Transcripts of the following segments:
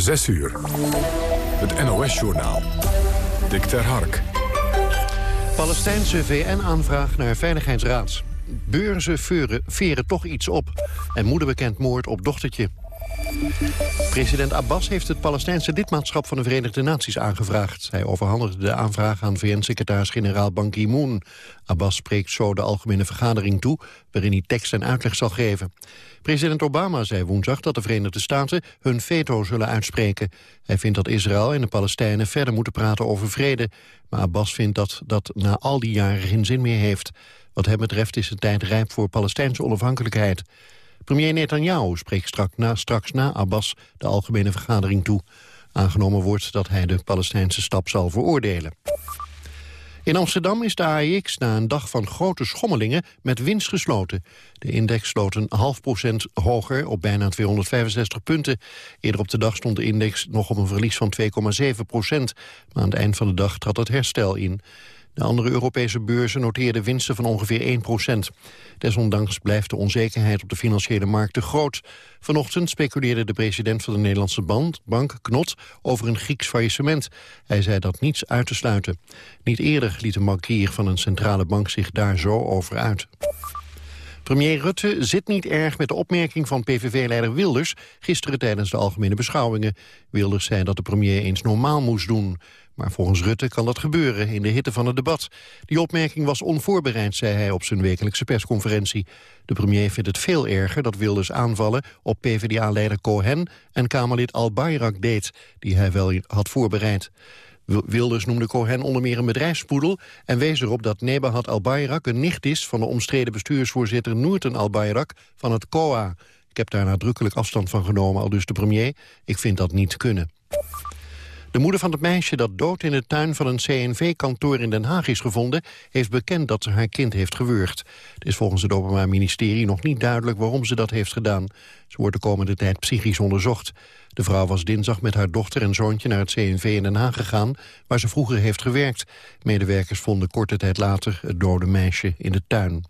6 uur. Het NOS-journaal. Dick ter Hark. Palestijnse VN-aanvraag naar Veiligheidsraad. Beurzen veren, veren toch iets op. En moeder bekend moord op dochtertje. President Abbas heeft het Palestijnse lidmaatschap van de Verenigde Naties aangevraagd. Hij overhandigde de aanvraag aan VN-secretaris-generaal Ban Ki-moon. Abbas spreekt zo de algemene vergadering toe, waarin hij tekst en uitleg zal geven. President Obama zei woensdag dat de Verenigde Staten hun veto zullen uitspreken. Hij vindt dat Israël en de Palestijnen verder moeten praten over vrede. Maar Abbas vindt dat dat na al die jaren geen zin meer heeft. Wat hem betreft is de tijd rijp voor Palestijnse onafhankelijkheid. Premier Netanyahu spreekt straks na, straks na Abbas de algemene vergadering toe. Aangenomen wordt dat hij de Palestijnse stap zal veroordelen. In Amsterdam is de AEX na een dag van grote schommelingen met winst gesloten. De index sloot een half procent hoger op bijna 265 punten. Eerder op de dag stond de index nog op een verlies van 2,7 procent. Maar aan het eind van de dag trad het herstel in. De andere Europese beurzen noteerden winsten van ongeveer 1 procent. Desondanks blijft de onzekerheid op de financiële markten groot. Vanochtend speculeerde de president van de Nederlandse bank, Knot, over een Grieks faillissement. Hij zei dat niets uit te sluiten. Niet eerder liet een bankier van een centrale bank zich daar zo over uit. Premier Rutte zit niet erg met de opmerking van PVV-leider Wilders... gisteren tijdens de algemene beschouwingen. Wilders zei dat de premier eens normaal moest doen. Maar volgens Rutte kan dat gebeuren in de hitte van het debat. Die opmerking was onvoorbereid, zei hij op zijn wekelijkse persconferentie. De premier vindt het veel erger dat Wilders aanvallen op PvdA-leider Cohen... en Kamerlid Al-Bayrak deed, die hij wel had voorbereid. Wilders noemde Cohen onder meer een bedrijfspoedel... en wees erop dat Nebahat Al-Bayrak een nicht is... van de omstreden bestuursvoorzitter Noorten Al-Bayrak van het COA. Ik heb daar nadrukkelijk afstand van genomen, al dus de premier. Ik vind dat niet kunnen. De moeder van het meisje dat dood in de tuin van een CNV-kantoor in Den Haag is gevonden... heeft bekend dat ze haar kind heeft gewurgd. Het is volgens het Openbaar Ministerie nog niet duidelijk waarom ze dat heeft gedaan. Ze wordt de komende tijd psychisch onderzocht. De vrouw was dinsdag met haar dochter en zoontje naar het CNV in Den Haag gegaan... waar ze vroeger heeft gewerkt. Medewerkers vonden korte tijd later het dode meisje in de tuin.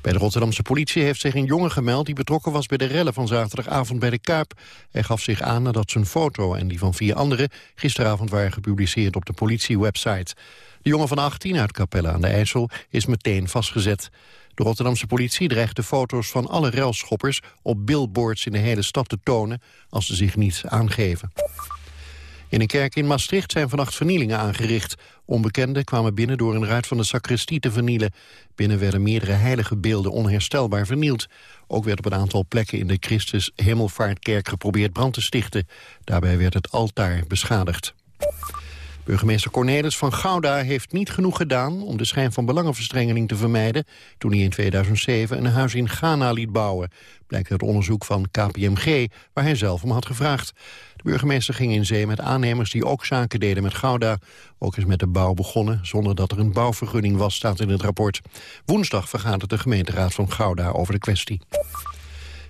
Bij de Rotterdamse politie heeft zich een jongen gemeld... die betrokken was bij de rellen van zaterdagavond bij de Kuip. Hij gaf zich aan nadat zijn foto en die van vier anderen... gisteravond waren gepubliceerd op de politiewebsite. De jongen van 18 uit Capelle aan de IJssel is meteen vastgezet. De Rotterdamse politie dreigt de foto's van alle relschoppers... op billboards in de hele stad te tonen als ze zich niet aangeven. In een kerk in Maastricht zijn vannacht vernielingen aangericht. Onbekenden kwamen binnen door een ruit van de sacristie te vernielen. Binnen werden meerdere heilige beelden onherstelbaar vernield. Ook werd op een aantal plekken in de Christus Hemelvaartkerk geprobeerd brand te stichten. Daarbij werd het altaar beschadigd. Burgemeester Cornelis van Gouda heeft niet genoeg gedaan om de schijn van belangenverstrengeling te vermijden toen hij in 2007 een huis in Ghana liet bouwen. Blijkt uit onderzoek van KPMG, waar hij zelf om had gevraagd. De burgemeester ging in zee met aannemers die ook zaken deden met Gouda. Ook is met de bouw begonnen zonder dat er een bouwvergunning was, staat in het rapport. Woensdag vergadert de gemeenteraad van Gouda over de kwestie.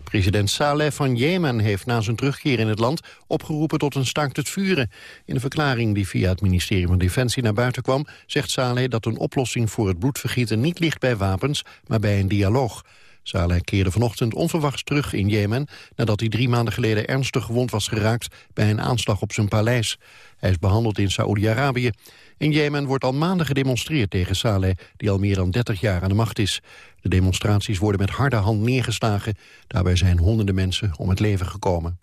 President Saleh van Jemen heeft na zijn terugkeer in het land opgeroepen tot een staakt het vuren. In een verklaring die via het ministerie van Defensie naar buiten kwam, zegt Saleh dat een oplossing voor het bloedvergieten niet ligt bij wapens, maar bij een dialoog. Saleh keerde vanochtend onverwachts terug in Jemen... nadat hij drie maanden geleden ernstig gewond was geraakt... bij een aanslag op zijn paleis. Hij is behandeld in Saoedi-Arabië. In Jemen wordt al maanden gedemonstreerd tegen Saleh... die al meer dan 30 jaar aan de macht is. De demonstraties worden met harde hand neergeslagen. Daarbij zijn honderden mensen om het leven gekomen.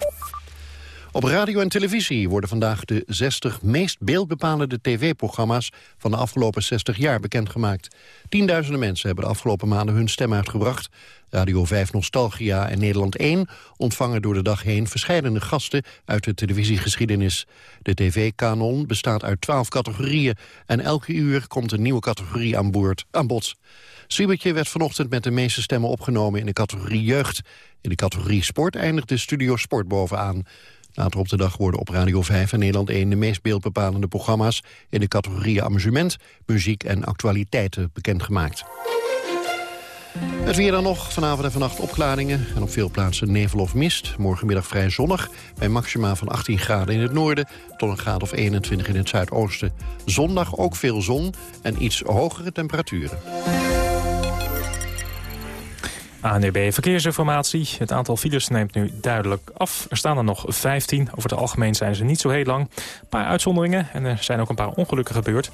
Op radio en televisie worden vandaag de 60 meest beeldbepalende tv-programma's van de afgelopen 60 jaar bekendgemaakt. Tienduizenden mensen hebben de afgelopen maanden hun stem uitgebracht. Radio 5 Nostalgia en Nederland 1 ontvangen door de dag heen verschillende gasten uit de televisiegeschiedenis. De tv-kanon bestaat uit 12 categorieën en elke uur komt een nieuwe categorie aan, boord, aan bod. Swiebertje werd vanochtend met de meeste stemmen opgenomen in de categorie jeugd. In de categorie sport eindigde Studio Sport bovenaan. Later op de dag worden op Radio 5 en Nederland 1 de meest beeldbepalende programma's in de categorieën amusement, muziek en actualiteiten bekendgemaakt. Het weer dan nog. Vanavond en vannacht opklaringen en op veel plaatsen nevel of mist. Morgenmiddag vrij zonnig bij maxima van 18 graden in het noorden... tot een graad of 21 in het zuidoosten. Zondag ook veel zon en iets hogere temperaturen. ANDB Verkeersinformatie. Het aantal files neemt nu duidelijk af. Er staan er nog 15. Over het algemeen zijn ze niet zo heel lang. Een paar uitzonderingen en er zijn ook een paar ongelukken gebeurd.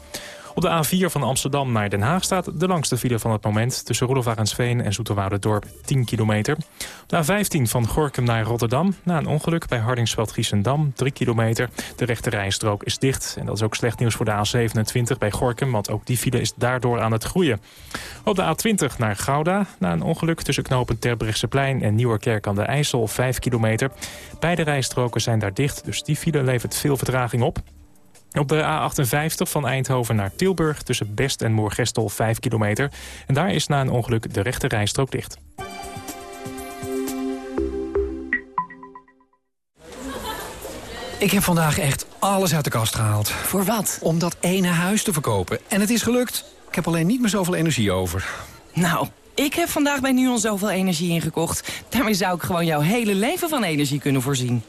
Op de A4 van Amsterdam naar Den Haag staat de langste file van het moment... tussen Roelofarensveen en Dorp 10 kilometer. Op de A15 van Gorkum naar Rotterdam na een ongeluk bij Hardingsveld-Giessendam 3 kilometer. De rechte rijstrook is dicht en dat is ook slecht nieuws voor de A27 bij Gorkum... want ook die file is daardoor aan het groeien. Op de A20 naar Gouda na een ongeluk tussen knopen Terbrechtseplein en Nieuwerkerk aan de IJssel 5 kilometer. Beide rijstroken zijn daar dicht, dus die file levert veel vertraging op. Op de A58 van Eindhoven naar Tilburg tussen Best en Moorgestel 5 kilometer. En daar is na een ongeluk de rechte rijstrook dicht. Ik heb vandaag echt alles uit de kast gehaald. Voor wat? Om dat ene huis te verkopen. En het is gelukt. Ik heb alleen niet meer zoveel energie over. Nou, ik heb vandaag bij NUON zoveel energie ingekocht. Daarmee zou ik gewoon jouw hele leven van energie kunnen voorzien.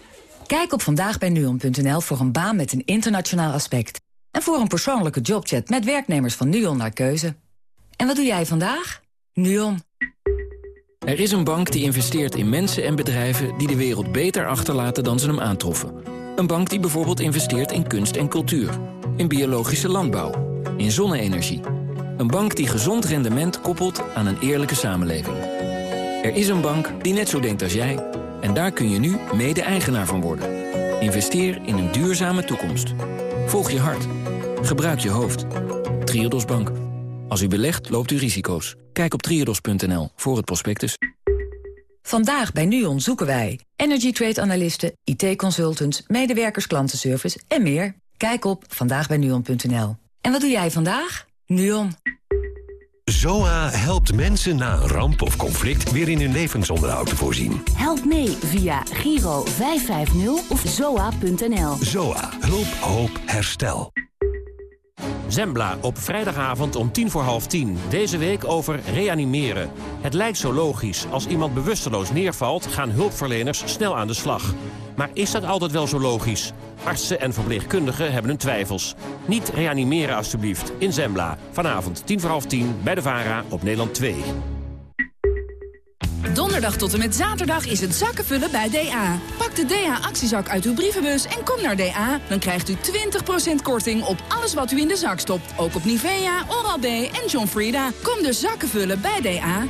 Kijk op vandaagbijnuon.nl voor een baan met een internationaal aspect. En voor een persoonlijke jobchat met werknemers van NUON naar keuze. En wat doe jij vandaag? NUON. Er is een bank die investeert in mensen en bedrijven... die de wereld beter achterlaten dan ze hem aantroffen. Een bank die bijvoorbeeld investeert in kunst en cultuur. In biologische landbouw. In zonne-energie. Een bank die gezond rendement koppelt aan een eerlijke samenleving. Er is een bank die net zo denkt als jij... En daar kun je nu mede-eigenaar van worden. Investeer in een duurzame toekomst. Volg je hart. Gebruik je hoofd. Triodos Bank. Als u belegt, loopt u risico's. Kijk op triodos.nl voor het prospectus. Vandaag bij NUON zoeken wij energy trade analisten, IT-consultants, medewerkers klantenservice en meer. Kijk op vandaagbijnuon.nl. En wat doe jij vandaag? NUON. ZOA helpt mensen na een ramp of conflict weer in hun levensonderhoud te voorzien. Help mee via Giro 550 of zoa.nl. ZOA. Hulp, hoop, herstel. Zembla op vrijdagavond om tien voor half tien. Deze week over reanimeren. Het lijkt zo logisch. Als iemand bewusteloos neervalt, gaan hulpverleners snel aan de slag. Maar is dat altijd wel zo logisch? Artsen en verpleegkundigen hebben hun twijfels. Niet reanimeren alstublieft. In Zembla. Vanavond tien voor half tien bij de VARA op Nederland 2. Donderdag tot en met zaterdag is het zakkenvullen bij DA. Pak de DA-actiezak uit uw brievenbus en kom naar DA. Dan krijgt u 20% korting op alles wat u in de zak stopt. Ook op Nivea, Oral-B en John Frieda. Kom dus zakkenvullen bij DA.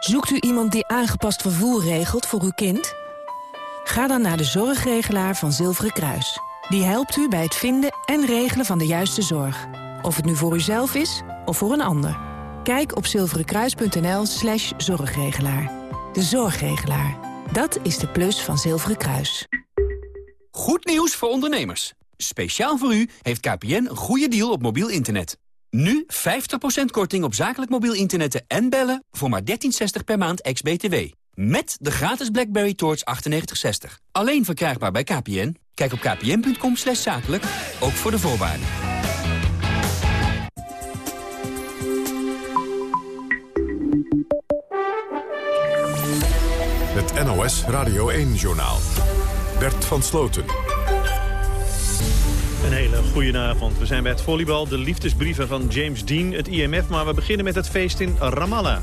Zoekt u iemand die aangepast vervoer regelt voor uw kind? Ga dan naar de zorgregelaar van Zilveren Kruis. Die helpt u bij het vinden en regelen van de juiste zorg. Of het nu voor uzelf is of voor een ander. Kijk op zilverenkruis.nl slash zorgregelaar. De zorgregelaar. Dat is de plus van Zilveren Kruis. Goed nieuws voor ondernemers. Speciaal voor u heeft KPN een goede deal op mobiel internet. Nu 50% korting op zakelijk mobiel internet en bellen voor maar 13,60 per maand ex-BTW. Met de gratis BlackBerry Torch 9860. Alleen verkrijgbaar bij KPN. Kijk op kpn.com zakelijk, ook voor de voorwaarden. NOS Radio 1-journaal. Bert van Sloten. Een hele goede avond. We zijn bij het volleybal, de liefdesbrieven van James Dean, het IMF. Maar we beginnen met het feest in Ramallah.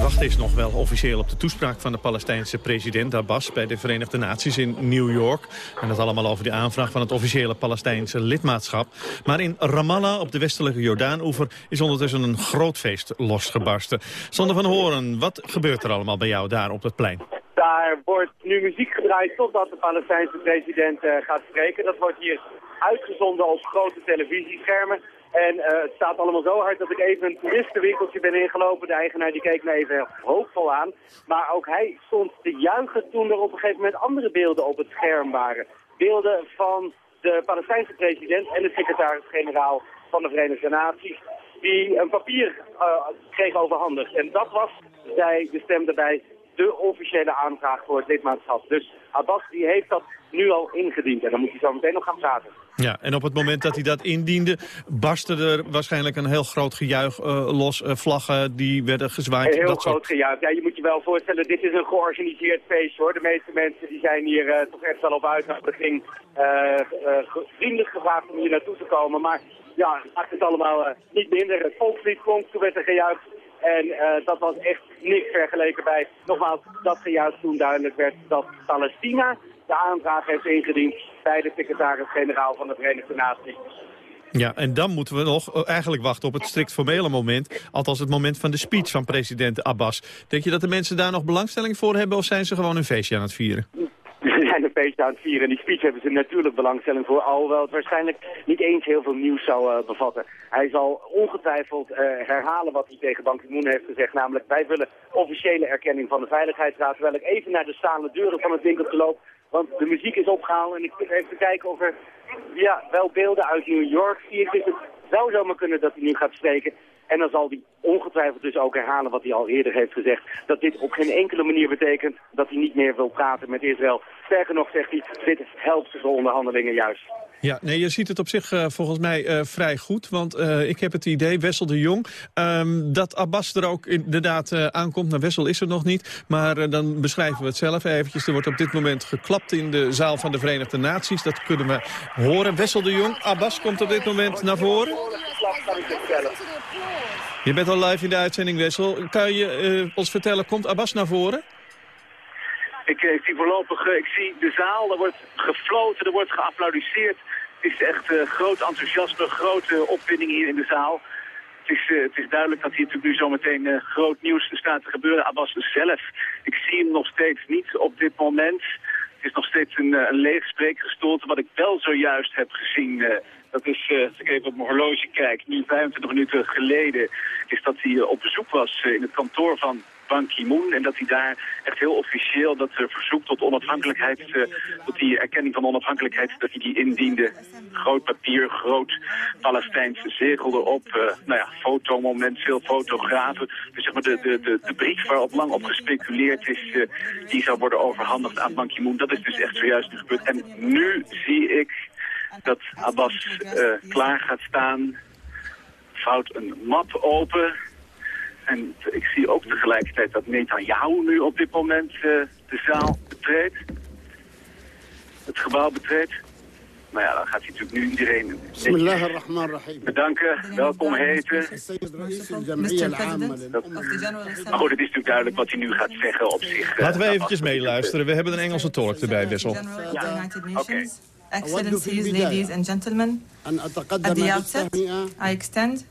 Wacht is nog wel officieel op de toespraak van de Palestijnse president Abbas bij de Verenigde Naties in New York. En dat allemaal over de aanvraag van het officiële Palestijnse lidmaatschap. Maar in Ramallah op de westelijke Jordaan-oever is ondertussen een groot feest losgebarsten. Sander van Horen, wat gebeurt er allemaal bij jou daar op het plein? Daar wordt nu muziek gedraaid totdat de Palestijnse president uh, gaat spreken. Dat wordt hier uitgezonden op grote televisieschermen. En uh, het staat allemaal zo hard dat ik even een toeristenwinkeltje ben ingelopen. De eigenaar die keek me even hoopvol aan. Maar ook hij stond te juichen toen er op een gegeven moment andere beelden op het scherm waren. Beelden van de Palestijnse president en de secretaris-generaal van de Verenigde Naties. Die een papier uh, kreeg overhandigd. En dat was, zei de stem erbij, de officiële aanvraag voor het lidmaatschap. Dus Abbas die heeft dat nu al ingediend en dan moet hij zo meteen nog gaan praten. Ja, en op het moment dat hij dat indiende, barstte er waarschijnlijk een heel groot gejuich uh, los. Uh, vlaggen die werden gezwaaid. Een heel dat groot soort... gejuich. Ja, je moet je wel voorstellen, dit is een georganiseerd feest hoor. De meeste mensen die zijn hier uh, toch echt wel op uitnodiging. vriendelijk gevraagd om hier naartoe te komen. Maar ja, het maakt het allemaal niet minder. Het volkslied klonk, toen werd er gejuicht. En dat was echt niks vergeleken bij, nogmaals, dat gejuich toen duidelijk werd dat Palestina de aanvraag heeft ingediend bij de secretaris-generaal van de Verenigde Naties. Ja, en dan moeten we nog eh, eigenlijk wachten op het strikt formele moment. Althans het moment van de speech van president Abbas. Denk je dat de mensen daar nog belangstelling voor hebben... of zijn ze gewoon een feestje aan het vieren? Ze zijn een feestje aan het vieren. En die speech hebben ze natuurlijk belangstelling voor. Alhoewel het waarschijnlijk niet eens heel veel nieuws zou uh, bevatten. Hij zal ongetwijfeld uh, herhalen wat hij tegen Ban Ki-moon heeft gezegd. Namelijk, wij willen officiële erkenning van de Veiligheidsraad. Terwijl ik even naar de stalen deuren van het winkeltje loop want de muziek is opgehaald en ik zit even kijken of er ja, wel beelden uit New York zie ik. Dus het zou zomaar kunnen dat hij nu gaat spreken. En dan zal hij ongetwijfeld dus ook herhalen wat hij al eerder heeft gezegd. Dat dit op geen enkele manier betekent dat hij niet meer wil praten met Israël. Sterker nog zegt hij, dit helpt de onderhandelingen juist. Ja, nee, je ziet het op zich uh, volgens mij uh, vrij goed. Want uh, ik heb het idee, Wessel de Jong, um, dat Abbas er ook inderdaad aankomt. Nou, Wessel is er nog niet, maar dan beschrijven we het zelf eventjes. Er wordt op dit moment geklapt in de zaal van de Verenigde Naties. Dat kunnen we horen. Wessel de Jong, Abbas komt op dit moment naar voren. Je bent al live in de uitzending, Wessel. Kan je ons vertellen, komt Abbas naar voren? Ik, ik, zie voorlopig, ik zie de zaal, er wordt gefloten, er wordt geapplaudiseerd. Het is echt uh, groot enthousiasme, grote opwinding hier in de zaal. Het is, het is duidelijk dat hier natuurlijk nu zometeen groot nieuws staat te gebeuren. Abbas zelf, ik zie hem nog steeds niet op dit moment. Het is nog steeds een, een leeg spreekgestoelte. Wat ik wel zojuist heb gezien, dat is, als ik even op mijn horloge kijk, nu 25 minuten geleden, is dat hij op bezoek was in het kantoor van Ban Ki-moon. En dat hij daar echt heel officieel dat verzoek tot onafhankelijkheid, tot die erkenning van onafhankelijkheid, dat hij die indiende. Groot papier, groot Palestijns zegel erop. Nou ja, fotomoment, veel fotografen. Dus zeg maar de, de, de, de brief waarop lang op gespeculeerd is, die zou worden overhandigd aan Ban Ki-moon. Dat is dus echt zojuist gebeurd. En nu zie ik dat Abbas klaar gaat staan, vouwt een map open en ik zie ook tegelijkertijd dat Netanyahu nu op dit moment uh, de zaal betreedt. Het gebouw betreedt. Maar ja, dan gaat hij natuurlijk nu iedereen bedanken, welkom heten. Dat, maar goed, het is natuurlijk duidelijk wat hij nu gaat zeggen op zich. Laten we eventjes meeluisteren. We hebben een Engelse tolk erbij, Wessel. Ja, oké. Okay. Excellencies, ladies and gentlemen, at the outset, I extend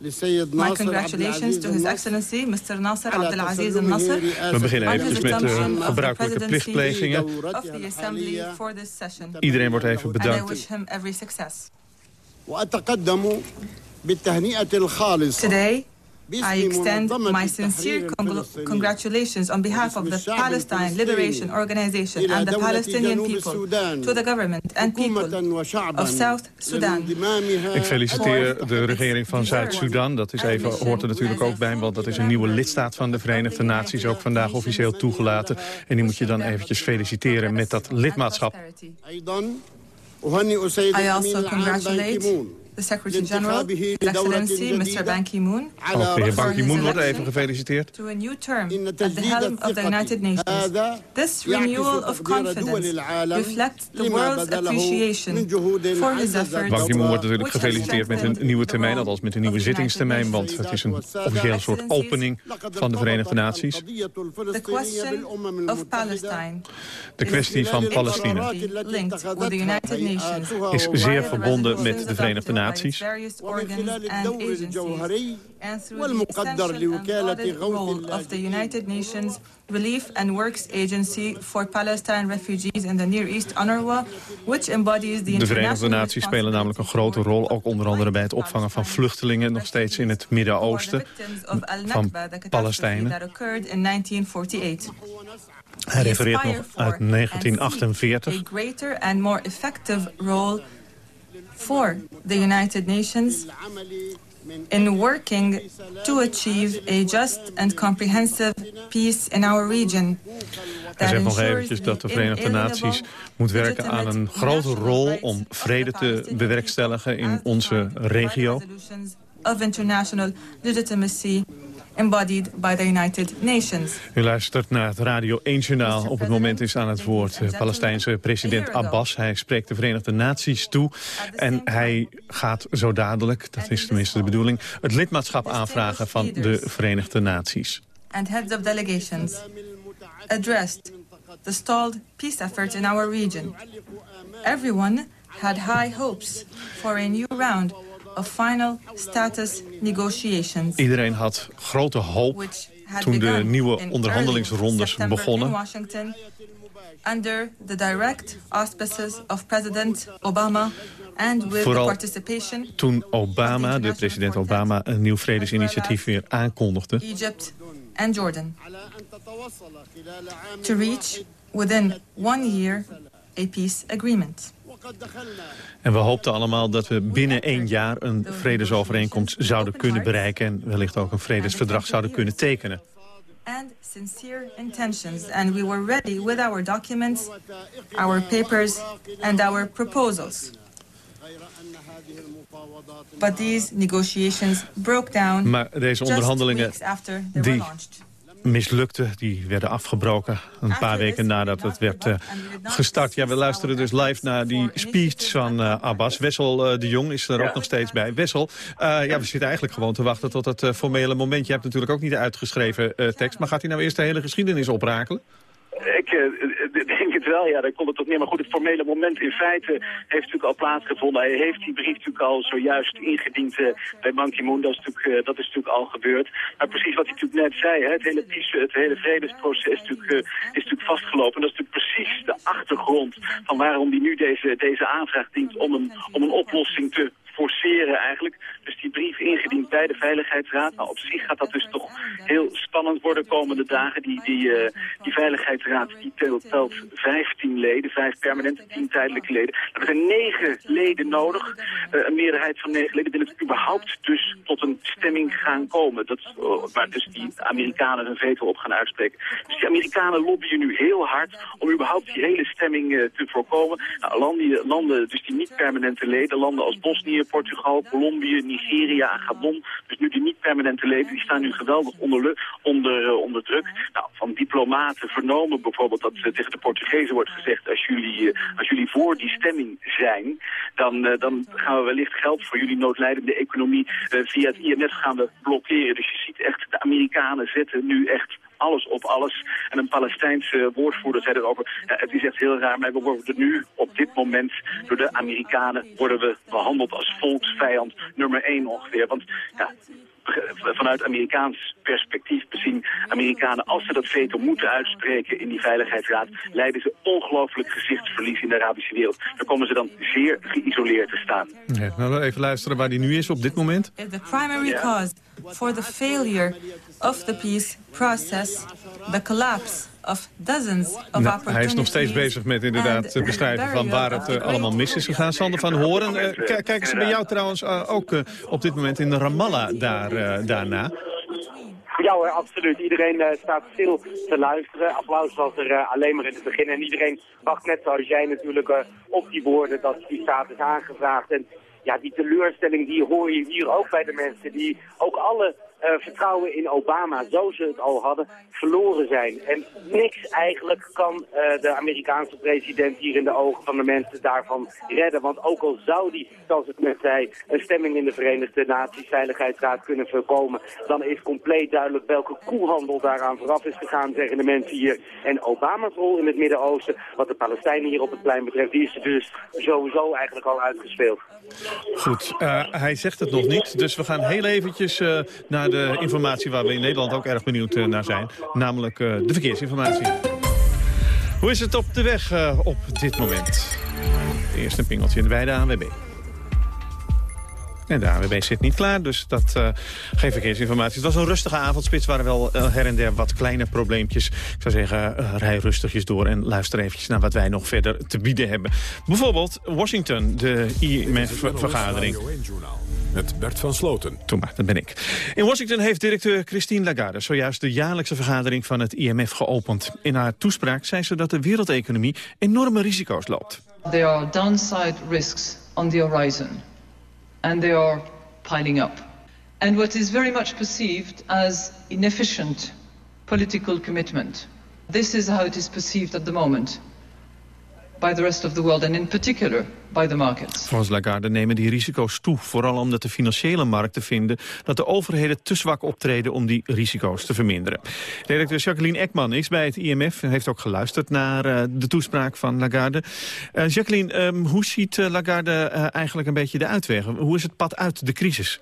my congratulations to His Excellency Mr. Nasser Abdelaziz al-Nasser. We beginnen eventjes met de gebruikelijke plichtplegingen. Iedereen wordt even bedankt. Today, I extend my sincere congratulations on behalf of the Palestine Liberation Organization and the Palestinian people to the government and people of South Sudan. Ik feliciteer de regering van Zuid-Soedan. Dat is even, hoort er natuurlijk ook bij, want dat is een nieuwe lidstaat van de Verenigde Naties. Ook vandaag officieel toegelaten. En die moet je dan eventjes feliciteren met dat lidmaatschap. I also congratulate the Secretary-General, His Excellency Mr. Ban Ki-moon. Ook de heer Ban Ki-moon wordt even gefeliciteerd. To a new term at the helm of the United Nations. This renewal of confidence reflects the world's appreciation for his efforts. Ban Ki-moon wordt natuurlijk gefeliciteerd met een nieuwe termijn, althans met een nieuwe zittingstermijn, want het is een officiële soort opening van de Verenigde Naties. The question of Palestine de kwestie van Palestina is zeer verbonden met de Verenigde Naties. Nations Relief and Works Agency for Palestine Refugees in the Near East, UNRWA, which embodies the De Verenigde Naties spelen namelijk een grote rol, ook onder andere bij het opvangen van vluchtelingen, nog steeds in het Midden-Oosten, van Palestijnen. Hij refereert nog uit 1948. For the United Nations in working to achieve a just and comprehensive peace in our region. Hij zegt nog eventjes dat de Verenigde Naties moet werken aan een grote rol om vrede te bewerkstelligen in onze regio. Of international legitimacy embodied by the United Nations. U luistert naar het Radio 1-journaal. Op het moment is aan het woord de Palestijnse president Abbas. Hij spreekt de Verenigde Naties toe. En hij gaat zo dadelijk, dat is tenminste de bedoeling... het lidmaatschap aanvragen van de Verenigde Naties. And heads of delegations addressed the stalled peace efforts in our region. Everyone had high hopes for a new round of final status negotiations. Iedereen had grote hoop toen de nieuwe onderhandelingsrondes begonnen. In Washington, under the direct auspices of President Obama and with Vooral the participation toen Obama, de president Obama, een nieuw vredesinitiatief weer aankondigde. Egypt and Jordan to reach within one year a peace agreement. En we hoopten allemaal dat we binnen één jaar een vredesovereenkomst zouden kunnen bereiken... en wellicht ook een vredesverdrag zouden kunnen tekenen. and sincere intentions, and we were ready with our documents, our papers, and our proposals. But these negotiations broke down Maar deze onderhandelingen die mislukten, die werden afgebroken een paar weken nadat het werd eh, gestart. Ja, we luisteren dus live naar die speech van eh, Abbas. Wessel eh, de Jong is er ook nog steeds bij. Wessel, ja, we zitten eigenlijk gewoon te wachten tot het formele moment. Je hebt natuurlijk ook niet de uitgeschreven tekst, maar gaat hij nou eerst de hele geschiedenis oprakelen? Ik eh, denk het wel, ja, daar komt het tot neer. Maar goed, het formele moment in feite heeft natuurlijk al plaatsgevonden. Hij heeft die brief natuurlijk al zojuist ingediend eh, bij Ban Ki-moon. Dat, is natuurlijk, eh, dat is natuurlijk al gebeurd. Maar precies wat hij natuurlijk net zei, hè, het, hele peace, het hele vredesproces natuurlijk, is natuurlijk vastgelopen. Dat is natuurlijk precies de achtergrond van waarom hij nu deze, deze aanvraag dient om een, om een oplossing te forceren eigenlijk. Dus die brief ingediend bij de Veiligheidsraad. Nou, op zich gaat dat dus toch heel spannend worden komende dagen. Die, die, eh, die Veiligheidsraad die telt, telt 15 leden, vijf permanente, 10 tijdelijke leden. Er zijn negen leden nodig. Eh, een meerderheid van negen leden wil het überhaupt dus tot een stemming gaan komen. Dat, uh, waar dus die Amerikanen hun veto op gaan uitspreken. Dus die Amerikanen lobbyen nu heel hard om überhaupt die hele stemming eh, te voorkomen. Nou, landen, landen, dus die niet permanente leden, landen als Bosnië, Portugal, Colombia, Nigeria en Gabon. Dus nu die niet-permanente leden, die staan nu geweldig onder, onder, uh, onder druk. Nou, van diplomaten vernomen bijvoorbeeld dat uh, tegen de Portugezen wordt gezegd... als jullie, uh, als jullie voor die stemming zijn, dan, dan gaan we wellicht geld voor jullie noodlijdende economie... via het IMF gaan we blokkeren. Dus je ziet echt, de Amerikanen zetten nu echt alles op alles. En een Palestijnse woordvoerder zei erover, het is echt heel raar, maar we worden nu op dit moment door de Amerikanen worden we behandeld als volksvijand nummer één ongeveer. Want ja, vanuit Amerikaans perspectief bezien Amerikanen, als ze dat veto moeten uitspreken in die Veiligheidsraad, leiden ze ongelooflijk gezichtsverlies in de Arabische wereld. Dan komen ze dan zeer geïsoleerd te staan. Ja, nou, even luisteren waar die nu is op dit moment. The primary cause for the failure of the peace process, the collapse of dozens of nou, hij is nog steeds bezig met inderdaad te beschrijven van waar het uh, allemaal mis is gegaan. Sander van Horen, uh, kijken ze bij jou trouwens uh, ook op dit moment in Ramallah daar, daarna? Ja hoor, absoluut. Iedereen uh, staat stil te luisteren. Applaus was er uh, alleen maar in het begin. En iedereen wacht net zoals jij natuurlijk uh, op die woorden dat die status aangevraagd. En ja, die teleurstelling die hoor je hier ook bij de mensen. Die ook alle vertrouwen in Obama, zo ze het al hadden, verloren zijn. En niks eigenlijk kan uh, de Amerikaanse president hier in de ogen van de mensen daarvan redden. Want ook al zou die, zoals ik net zei, een stemming in de Verenigde Naties Veiligheidsraad kunnen voorkomen, dan is compleet duidelijk welke koehandel daaraan vooraf is gegaan, zeggen de mensen hier. En Obama's rol in het Midden-Oosten, wat de Palestijnen hier op het plein betreft, die is dus sowieso eigenlijk al uitgespeeld. Goed, uh, hij zegt het nog niet, dus we gaan heel eventjes naar de informatie waar we in Nederland ook erg benieuwd naar zijn. Namelijk uh, de verkeersinformatie. Hoe is het op de weg uh, op dit moment? Eerst een pingeltje in de beide ANWB. En de ANWB zit niet klaar, dus dat uh, geen verkeersinformatie. Het was een rustige avondspits, waren wel her en der wat kleine probleempjes. Ik zou zeggen, uh, rij rustigjes door en luister eventjes naar wat wij nog verder te bieden hebben. Bijvoorbeeld Washington, de IMF-vergadering. Met Bert van Sloten. Toen maar, dat ben ik. In Washington heeft directeur Christine Lagarde zojuist de jaarlijkse vergadering van het IMF geopend. In haar toespraak zei ze dat de wereldeconomie enorme risico's loopt. There are downside risks on the horizon. And they are piling up. And what is very much perceived as inefficient political commitment. This is how it is perceived at the moment by the rest of the world and in particular by the markets. Volgens Lagarde nemen die risico's toe, vooral omdat de financiële markten vinden dat de overheden te zwak optreden om die risico's te verminderen. Directeur Jacqueline Ekman is bij het IMF en heeft ook geluisterd naar uh, de toespraak van Lagarde. Uh, Jacqueline, um, hoe ziet uh, Lagarde eigenlijk een beetje de uitwegen? Hoe is het pad uit de crisis?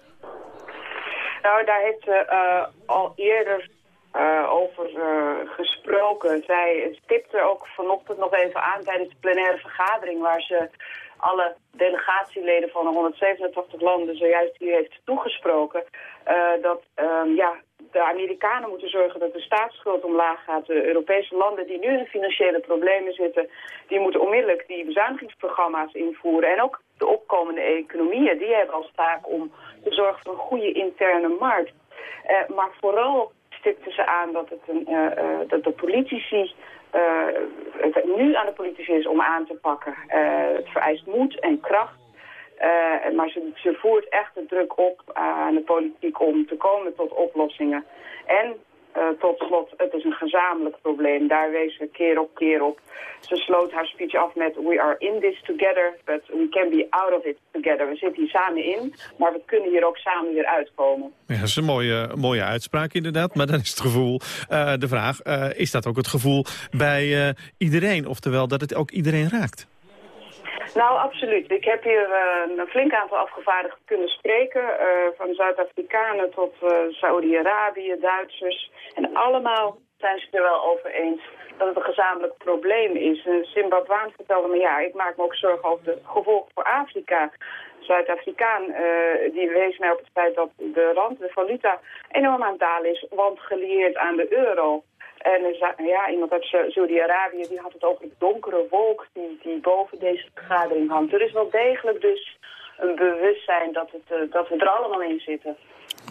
Nou, daar heeft ze al eerder uh, over uh, gesproken. Zij stipte ook vanochtend nog even aan tijdens de plenaire vergadering... waar ze alle delegatieleden van de 187 landen zojuist hier heeft toegesproken... Uh, dat um, ja, de Amerikanen moeten zorgen dat de staatsschuld omlaag gaat. De Europese landen die nu in financiële problemen zitten... die moeten onmiddellijk die bezuinigingsprogramma's invoeren. En ook de opkomende economieën, die hebben als taak om te zorgen voor een goede interne markt. maar vooral stipte ze aan dat, het een, uh, uh, dat de politici, uh, het nu aan de politici is om aan te pakken. het vereist moed en kracht. maar ze, ze voert echt de druk op aan de politiek om te komen tot oplossingen. En uh, tot slot, het is een gezamenlijk probleem. Daar wees ze keer op keer op. Ze sloot haar speech af met We are in this together, but we can be out of it together. We zitten hier samen in, maar we kunnen hier ook samen weer uitkomen. Ja, dat is een mooie, mooie uitspraak inderdaad, maar dan is het gevoel, uh, de vraag, uh, is dat ook het gevoel bij iedereen? Oftewel dat het ook iedereen raakt? Nou, absoluut. Ik heb hier uh, een flink aantal afgevaardigden kunnen spreken. Uh, van Zuid-Afrikanen tot uh, Saudi-Arabië, Duitsers. En allemaal zijn ze er wel over eens dat het een gezamenlijk probleem is. Een Zimbabwaan vertelde me, ja, ik maak me ook zorgen over de gevolgen voor Afrika. Zuid-Afrikaan die wees mij op het feit dat de rand, de valuta, enorm aan het dalen is, want gelieerd aan de euro. En ja, iemand uit Saudi-Arabië die had het over de donkere wolk die, die boven deze vergadering hangt. Er is wel degelijk dus een bewustzijn dat, het, uh, dat we er allemaal in zitten.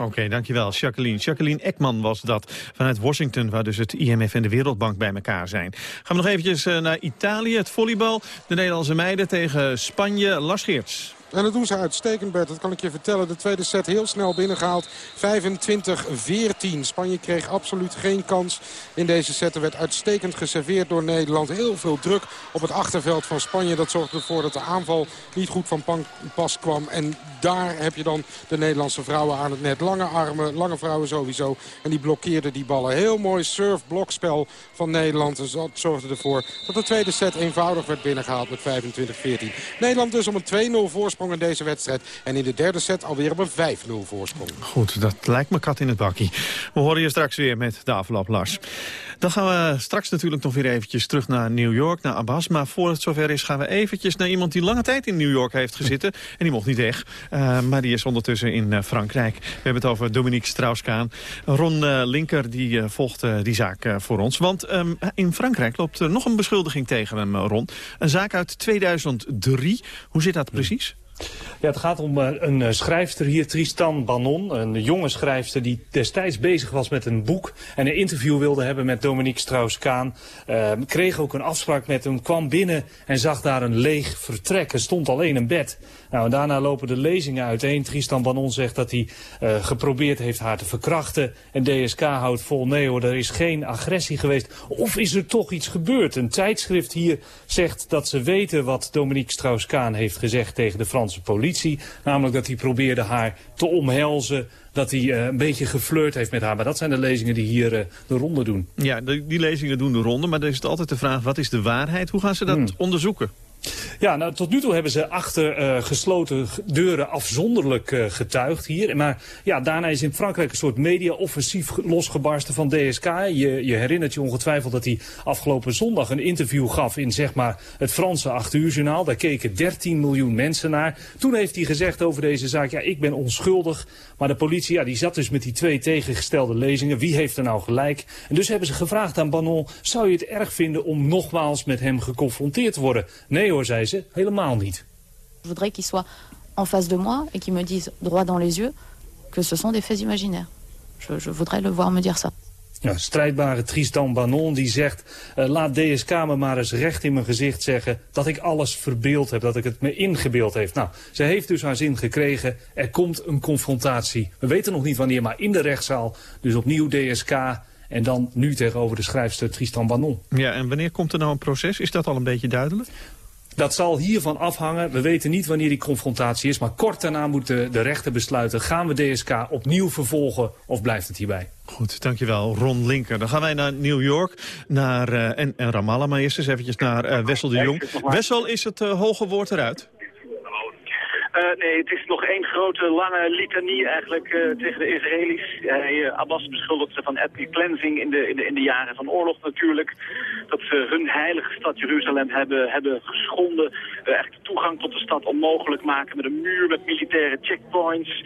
Oké, dankjewel. Jacqueline. Jacqueline Ekman was dat vanuit Washington, waar dus het IMF en de Wereldbank bij elkaar zijn. Gaan we nog eventjes uh, naar Italië, het volleybal. De Nederlandse meiden tegen Spanje. Lars Geerts. En dat doen ze uitstekend, Bert. Dat kan ik je vertellen. De tweede set heel snel binnengehaald. 25-14. Spanje kreeg absoluut geen kans in deze set. Er werd uitstekend geserveerd door Nederland. Heel veel druk op het achterveld van Spanje. Dat zorgde ervoor dat de aanval niet goed van pas kwam. En daar heb je dan de Nederlandse vrouwen aan het net. Lange armen, lange vrouwen sowieso. En die blokkeerden die ballen. Heel mooi surf-blokspel van Nederland. Dus dat zorgde ervoor dat de tweede set eenvoudig werd binnengehaald met 25-14. Nederland dus om een 2-0 voorsprong in deze wedstrijd. En in de derde set alweer op een 5-0 voorsprong. Goed, dat lijkt me kat in het bakkie. We horen je straks weer met de afloop, Lars. Dan gaan we straks natuurlijk nog weer eventjes terug naar New York, naar Abbas. Maar voor het zover is gaan we eventjes naar iemand die lange tijd in New York heeft gezeten. En die mocht niet weg, uh, maar die is ondertussen in uh, Frankrijk. We hebben het over Dominique Strauss-Kaan. Ron uh, Linker die volgt die zaak voor ons. Want um, in Frankrijk loopt er nog een beschuldiging tegen hem, Ron. Een zaak uit 2003. Hoe zit dat precies? Het gaat om een schrijfster hier, Tristan Banon. Een jonge schrijfster die destijds bezig was met een boek... en een interview wilde hebben met Dominique Strauss-Kaan. Uh, kreeg ook een afspraak met hem, kwam binnen en zag daar een leeg vertrek. Er stond alleen een bed. Nou, en daarna lopen de lezingen uiteen. Tristan Banon zegt dat hij uh, geprobeerd heeft haar te verkrachten. En DSK houdt vol, nee hoor, er is geen agressie geweest. Of is er toch iets gebeurd? Een tijdschrift hier zegt dat ze weten wat Dominique Strauss-Kaan heeft gezegd tegen de Franse politie. Namelijk dat hij probeerde haar te omhelzen dat hij uh, een beetje geflirt heeft met haar. Maar dat zijn de lezingen die hier uh, de ronde doen. Ja, die lezingen doen de ronde. Maar dan is het altijd de vraag, wat is de waarheid? Hoe gaan ze dat hmm. onderzoeken? Ja, nou, tot nu toe hebben ze achter uh, gesloten deuren afzonderlijk uh, getuigd hier. Maar ja, daarna is in Frankrijk een soort media-offensief losgebarsten van DSK. Je, je herinnert je ongetwijfeld dat hij afgelopen zondag een interview gaf in zeg maar het Franse 8 uur journaal. Daar keken 13 miljoen mensen naar. Toen heeft hij gezegd over deze zaak, ja, ik ben onschuldig. Maar de politie, ja, die zat dus met die twee tegengestelde lezingen. Wie heeft er nou gelijk? En dus hebben ze gevraagd aan Banon, zou je het erg vinden om nogmaals met hem geconfronteerd te worden? Nee hoor, zei ze, helemaal niet. Je voudrais qu'il soit en face de moi et qui me disent droit dans les yeux que ce sont des faits imaginaires. Je, je voudrais le voir me dire ça. Ja, strijdbare Tristan Banon die zegt... Uh, laat DSK me maar eens recht in mijn gezicht zeggen... dat ik alles verbeeld heb, dat ik het me ingebeeld heeft. Nou, ze heeft dus haar zin gekregen. Er komt een confrontatie. We weten nog niet wanneer, maar in de rechtszaal. Dus opnieuw DSK en dan nu tegenover de schrijfster Tristan Banon. Ja, en wanneer komt er nou een proces? Is dat al een beetje duidelijk? Dat zal hiervan afhangen. We weten niet wanneer die confrontatie is. Maar kort daarna moeten de rechter besluiten... gaan we DSK opnieuw vervolgen of blijft het hierbij? Goed, dankjewel Ron Linker. Dan gaan wij naar New York naar, uh, en, en Ramallah. Maar eerst eens eventjes naar uh, Wessel de Jong. Wessel, is het uh, hoge woord eruit? Uh, nee, het is nog één grote lange litanie eigenlijk uh, tegen de Israëli's. Uh, Abbas beschuldigt ze van ethnic cleansing in de, in, de, in de jaren van oorlog natuurlijk. Dat ze hun heilige stad Jeruzalem hebben, hebben geschonden. echt de toegang tot de stad onmogelijk maken met een muur met militaire checkpoints.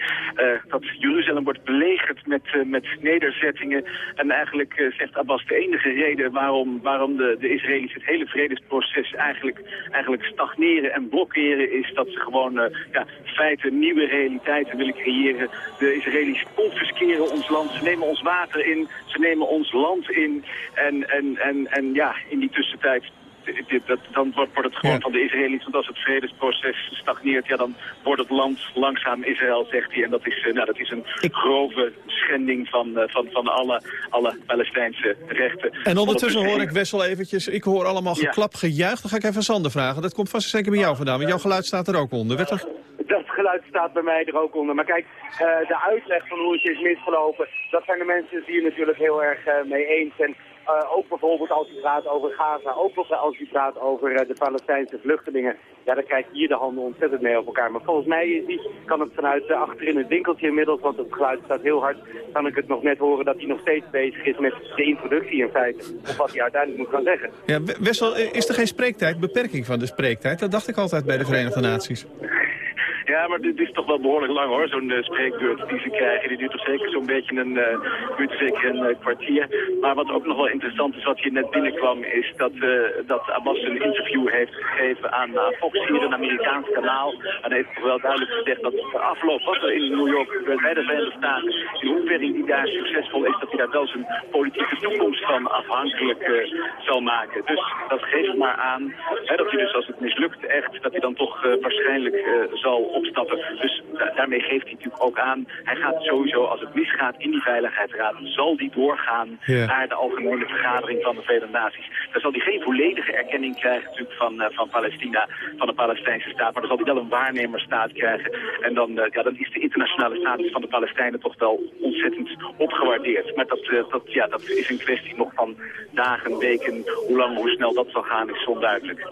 dat Jeruzalem wordt belegerd met, met nederzettingen. En eigenlijk zegt Abbas de enige reden waarom, waarom de, de Israëli's het hele vredesproces eigenlijk, eigenlijk stagneren en blokkeren is dat ze gewoon feiten, nieuwe realiteiten willen creëren. De Israëli's confisceren ons land, ze nemen ons water in, ze nemen ons land in. En, en, en, en ja, in die tussentijd dat, dan wordt, wordt het gewoon van de Israëli's. Want als het vredesproces stagneert, ja, dan wordt het land langzaam Israël, zegt hij. En dat is, uh, nou, dat is een grove schending van, uh, van, van alle, alle Palestijnse rechten. En ondertussen hoor ik Wessel eventjes, ik hoor allemaal geklap, ja. gejuich. Dan ga ik even Sander vragen. Dat komt vast zeker bij jou vandaan, want jouw geluid staat er ook onder. Werd er... Dat geluid staat bij mij er ook onder. Maar kijk, uh, de uitleg van hoe het is misgelopen, dat zijn de mensen hier natuurlijk heel erg mee eens. En uh, ook bijvoorbeeld als u praat over Gaza, ook als u praat over uh, de Palestijnse vluchtelingen. Ja, dan krijg je hier de handen ontzettend mee over elkaar. Maar volgens mij die, kan het vanuit uh, achter in het winkeltje inmiddels, want het geluid staat heel hard, kan ik het nog net horen dat hij nog steeds bezig is met de introductie in feite. Of wat hij uiteindelijk moet gaan zeggen. Ja, Wessel, is er geen spreektijd, beperking van de spreektijd? Dat dacht ik altijd bij de Verenigde Naties. Ja, maar dit is toch wel behoorlijk lang hoor, zo'n uh, spreekbeurt die ze krijgen. Die duurt toch zeker zo'n beetje een, uh, een uh, kwartier. Maar wat ook nog wel interessant is, wat hier net binnenkwam, is dat, dat Abbas een interview heeft gegeven aan Fox hier, een Amerikaans kanaal. En heeft toch wel duidelijk gezegd dat de afloop wat er in New York bij de Verenigde Staten, in hoeverre hij daar succesvol is, dat hij daar wel zijn politieke toekomst van afhankelijk zal maken. Dus dat geeft maar aan hè, dat hij dus als het mislukt echt, dat hij dan toch waarschijnlijk zal opstappen. Dus daarmee geeft hij natuurlijk ook aan, hij gaat sowieso, als het misgaat in die Veiligheidsraad, zal die doorgaan naar de algemene vergadering van de Verenigde Naties. Dan zal hij geen volledige erkenning krijgen natuurlijk van, uh, van Palestina, van de Palestijnse staat, maar dan zal hij wel een waarnemerstaat krijgen. En dan, uh, ja, dan is de internationale status van de Palestijnen toch wel ontzettend opgewaardeerd. Maar dat, uh, dat, ja, dat is een kwestie nog van dagen, weken, hoe lang, hoe snel dat zal gaan is onduidelijk.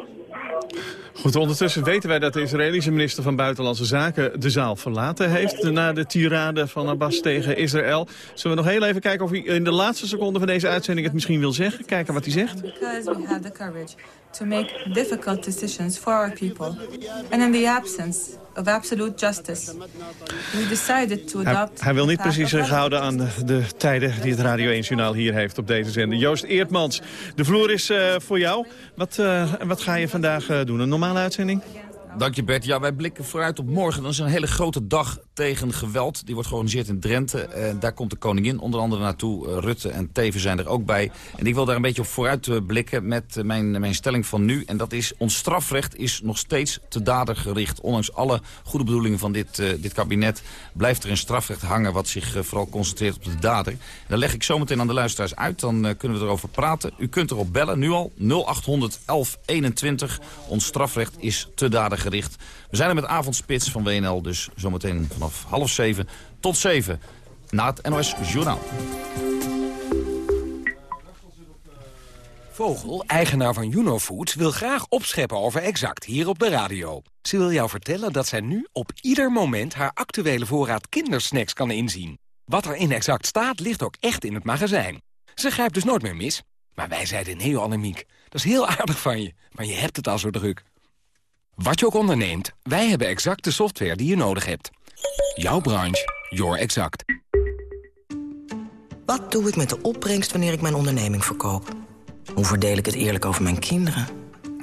Goed, ondertussen weten wij dat de Israëlische minister van Buitenlandse Zaken de zaal verlaten heeft... na de tirade van Abbas tegen Israël. Zullen we nog heel even kijken of hij in de laatste seconde van deze uitzending het misschien wil zeggen? Kijken wat hij zegt. Because we have the courage to make difficult decisions for our people. And in the absence of absolute justice, we decided to adopt... Hij, hij wil niet precies zich houden aan de, de, tijden die het Radio 1-journaal hier heeft op deze zender. Joost Eertmans, de vloer is uh, voor jou. Wat, uh, wat ga je vandaag uh, doen? Een normale uitzending? Dank je Bert. Ja, wij blikken vooruit op morgen. Dat is een hele grote dag tegen geweld. Die wordt georganiseerd in Drenthe. En daar komt de koningin onder andere naartoe. Rutte en Teven zijn er ook bij. En ik wil daar een beetje op vooruit blikken met mijn, mijn stelling van nu. En dat is, ons strafrecht is nog steeds te dader gericht. Ondanks alle goede bedoelingen van dit, dit kabinet... blijft er een strafrecht hangen wat zich vooral concentreert op de dader. En dat leg ik zometeen aan de luisteraars uit. Dan kunnen we erover praten. U kunt erop bellen, nu al. 0800 1121. Ons strafrecht is te dader gericht. We zijn er met avondspits van WNL, dus zometeen vanaf half zeven tot zeven na het NOS Journaal. Vogel, eigenaar van Juno Foods, wil graag opscheppen over Exact hier op de radio. Ze wil jou vertellen dat zij nu op ieder moment haar actuele voorraad kindersnacks kan inzien. Wat er in Exact staat, ligt ook echt in het magazijn. Ze grijpt dus nooit meer mis. Maar wij zeiden nee, Annemiek. Dat is heel aardig van je, maar je hebt het al zo druk. Wat je ook onderneemt, wij hebben exact de software die je nodig hebt. Jouw branche, your exact. Wat doe ik met de opbrengst wanneer ik mijn onderneming verkoop? Hoe verdeel ik het eerlijk over mijn kinderen?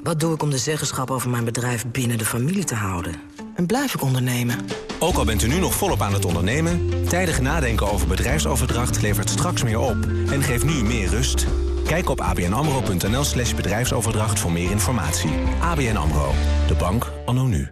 Wat doe ik om de zeggenschap over mijn bedrijf binnen de familie te houden? en blijf ik ondernemen. Ook al bent u nu nog volop aan het ondernemen... tijdig nadenken over bedrijfsoverdracht levert straks meer op... en geeft nu meer rust. Kijk op abnamro.nl slash bedrijfsoverdracht voor meer informatie. ABN AMRO, de bank anno nu.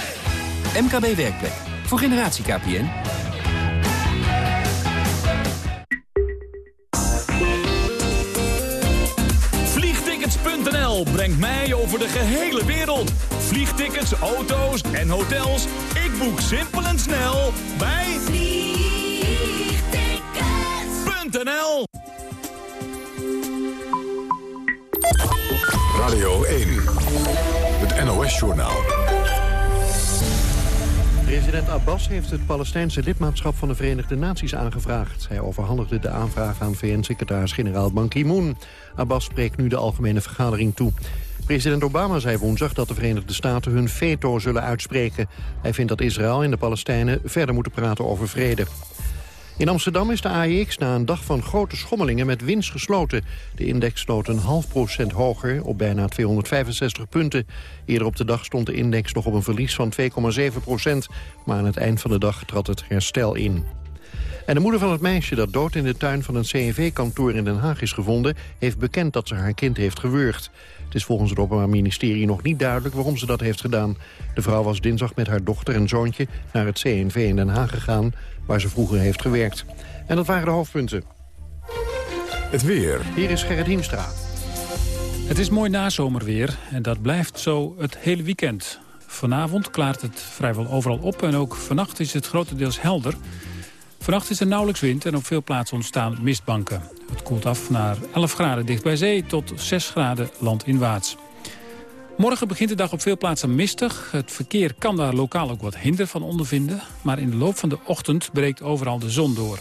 MKB Werkplek. Voor generatie KPN. Vliegtickets.nl brengt mij over de gehele wereld. Vliegtickets, auto's en hotels. Ik boek simpel en snel bij Vliegtickets.nl Radio 1, het NOS-journaal. President Abbas heeft het Palestijnse lidmaatschap van de Verenigde Naties aangevraagd. Hij overhandigde de aanvraag aan VN-secretaris-generaal Ban Ki-moon. Abbas spreekt nu de algemene vergadering toe. President Obama zei woensdag dat de Verenigde Staten hun veto zullen uitspreken. Hij vindt dat Israël en de Palestijnen verder moeten praten over vrede. In Amsterdam is de AEX na een dag van grote schommelingen met winst gesloten. De index sloot een half procent hoger op bijna 265 punten. Eerder op de dag stond de index nog op een verlies van 2,7 procent. Maar aan het eind van de dag trad het herstel in. En de moeder van het meisje dat dood in de tuin van een CNV-kantoor in Den Haag is gevonden... heeft bekend dat ze haar kind heeft gewurgd. Het is volgens het Openbaar Ministerie nog niet duidelijk waarom ze dat heeft gedaan. De vrouw was dinsdag met haar dochter en zoontje naar het CNV in Den Haag gegaan... waar ze vroeger heeft gewerkt. En dat waren de hoofdpunten. Het weer. Hier is Gerrit Hiemstra. Het is mooi nazomerweer en dat blijft zo het hele weekend. Vanavond klaart het vrijwel overal op en ook vannacht is het grotendeels helder... Vannacht is er nauwelijks wind en op veel plaatsen ontstaan mistbanken. Het koelt af naar 11 graden dicht bij zee tot 6 graden landinwaarts. Morgen begint de dag op veel plaatsen mistig. Het verkeer kan daar lokaal ook wat hinder van ondervinden. Maar in de loop van de ochtend breekt overal de zon door.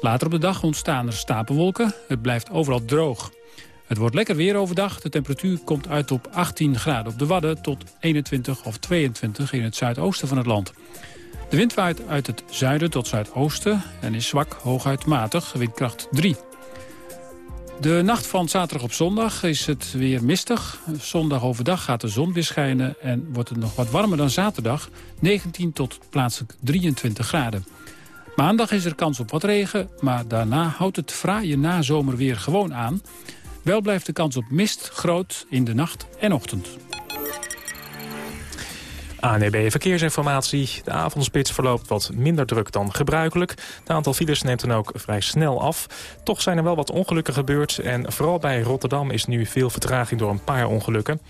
Later op de dag ontstaan er stapelwolken. Het blijft overal droog. Het wordt lekker weer overdag. De temperatuur komt uit op 18 graden op de Wadden... tot 21 of 22 in het zuidoosten van het land. De wind waait uit het zuiden tot zuidoosten en is zwak, hooguit matig, windkracht 3. De nacht van zaterdag op zondag is het weer mistig. Zondag overdag gaat de zon weer schijnen en wordt het nog wat warmer dan zaterdag. 19 tot plaatselijk 23 graden. Maandag is er kans op wat regen, maar daarna houdt het fraaie nazomerweer gewoon aan. Wel blijft de kans op mist groot in de nacht en ochtend. ANEB Verkeersinformatie. De avondspits verloopt wat minder druk dan gebruikelijk. Het aantal files neemt dan ook vrij snel af. Toch zijn er wel wat ongelukken gebeurd. En vooral bij Rotterdam is nu veel vertraging door een paar ongelukken.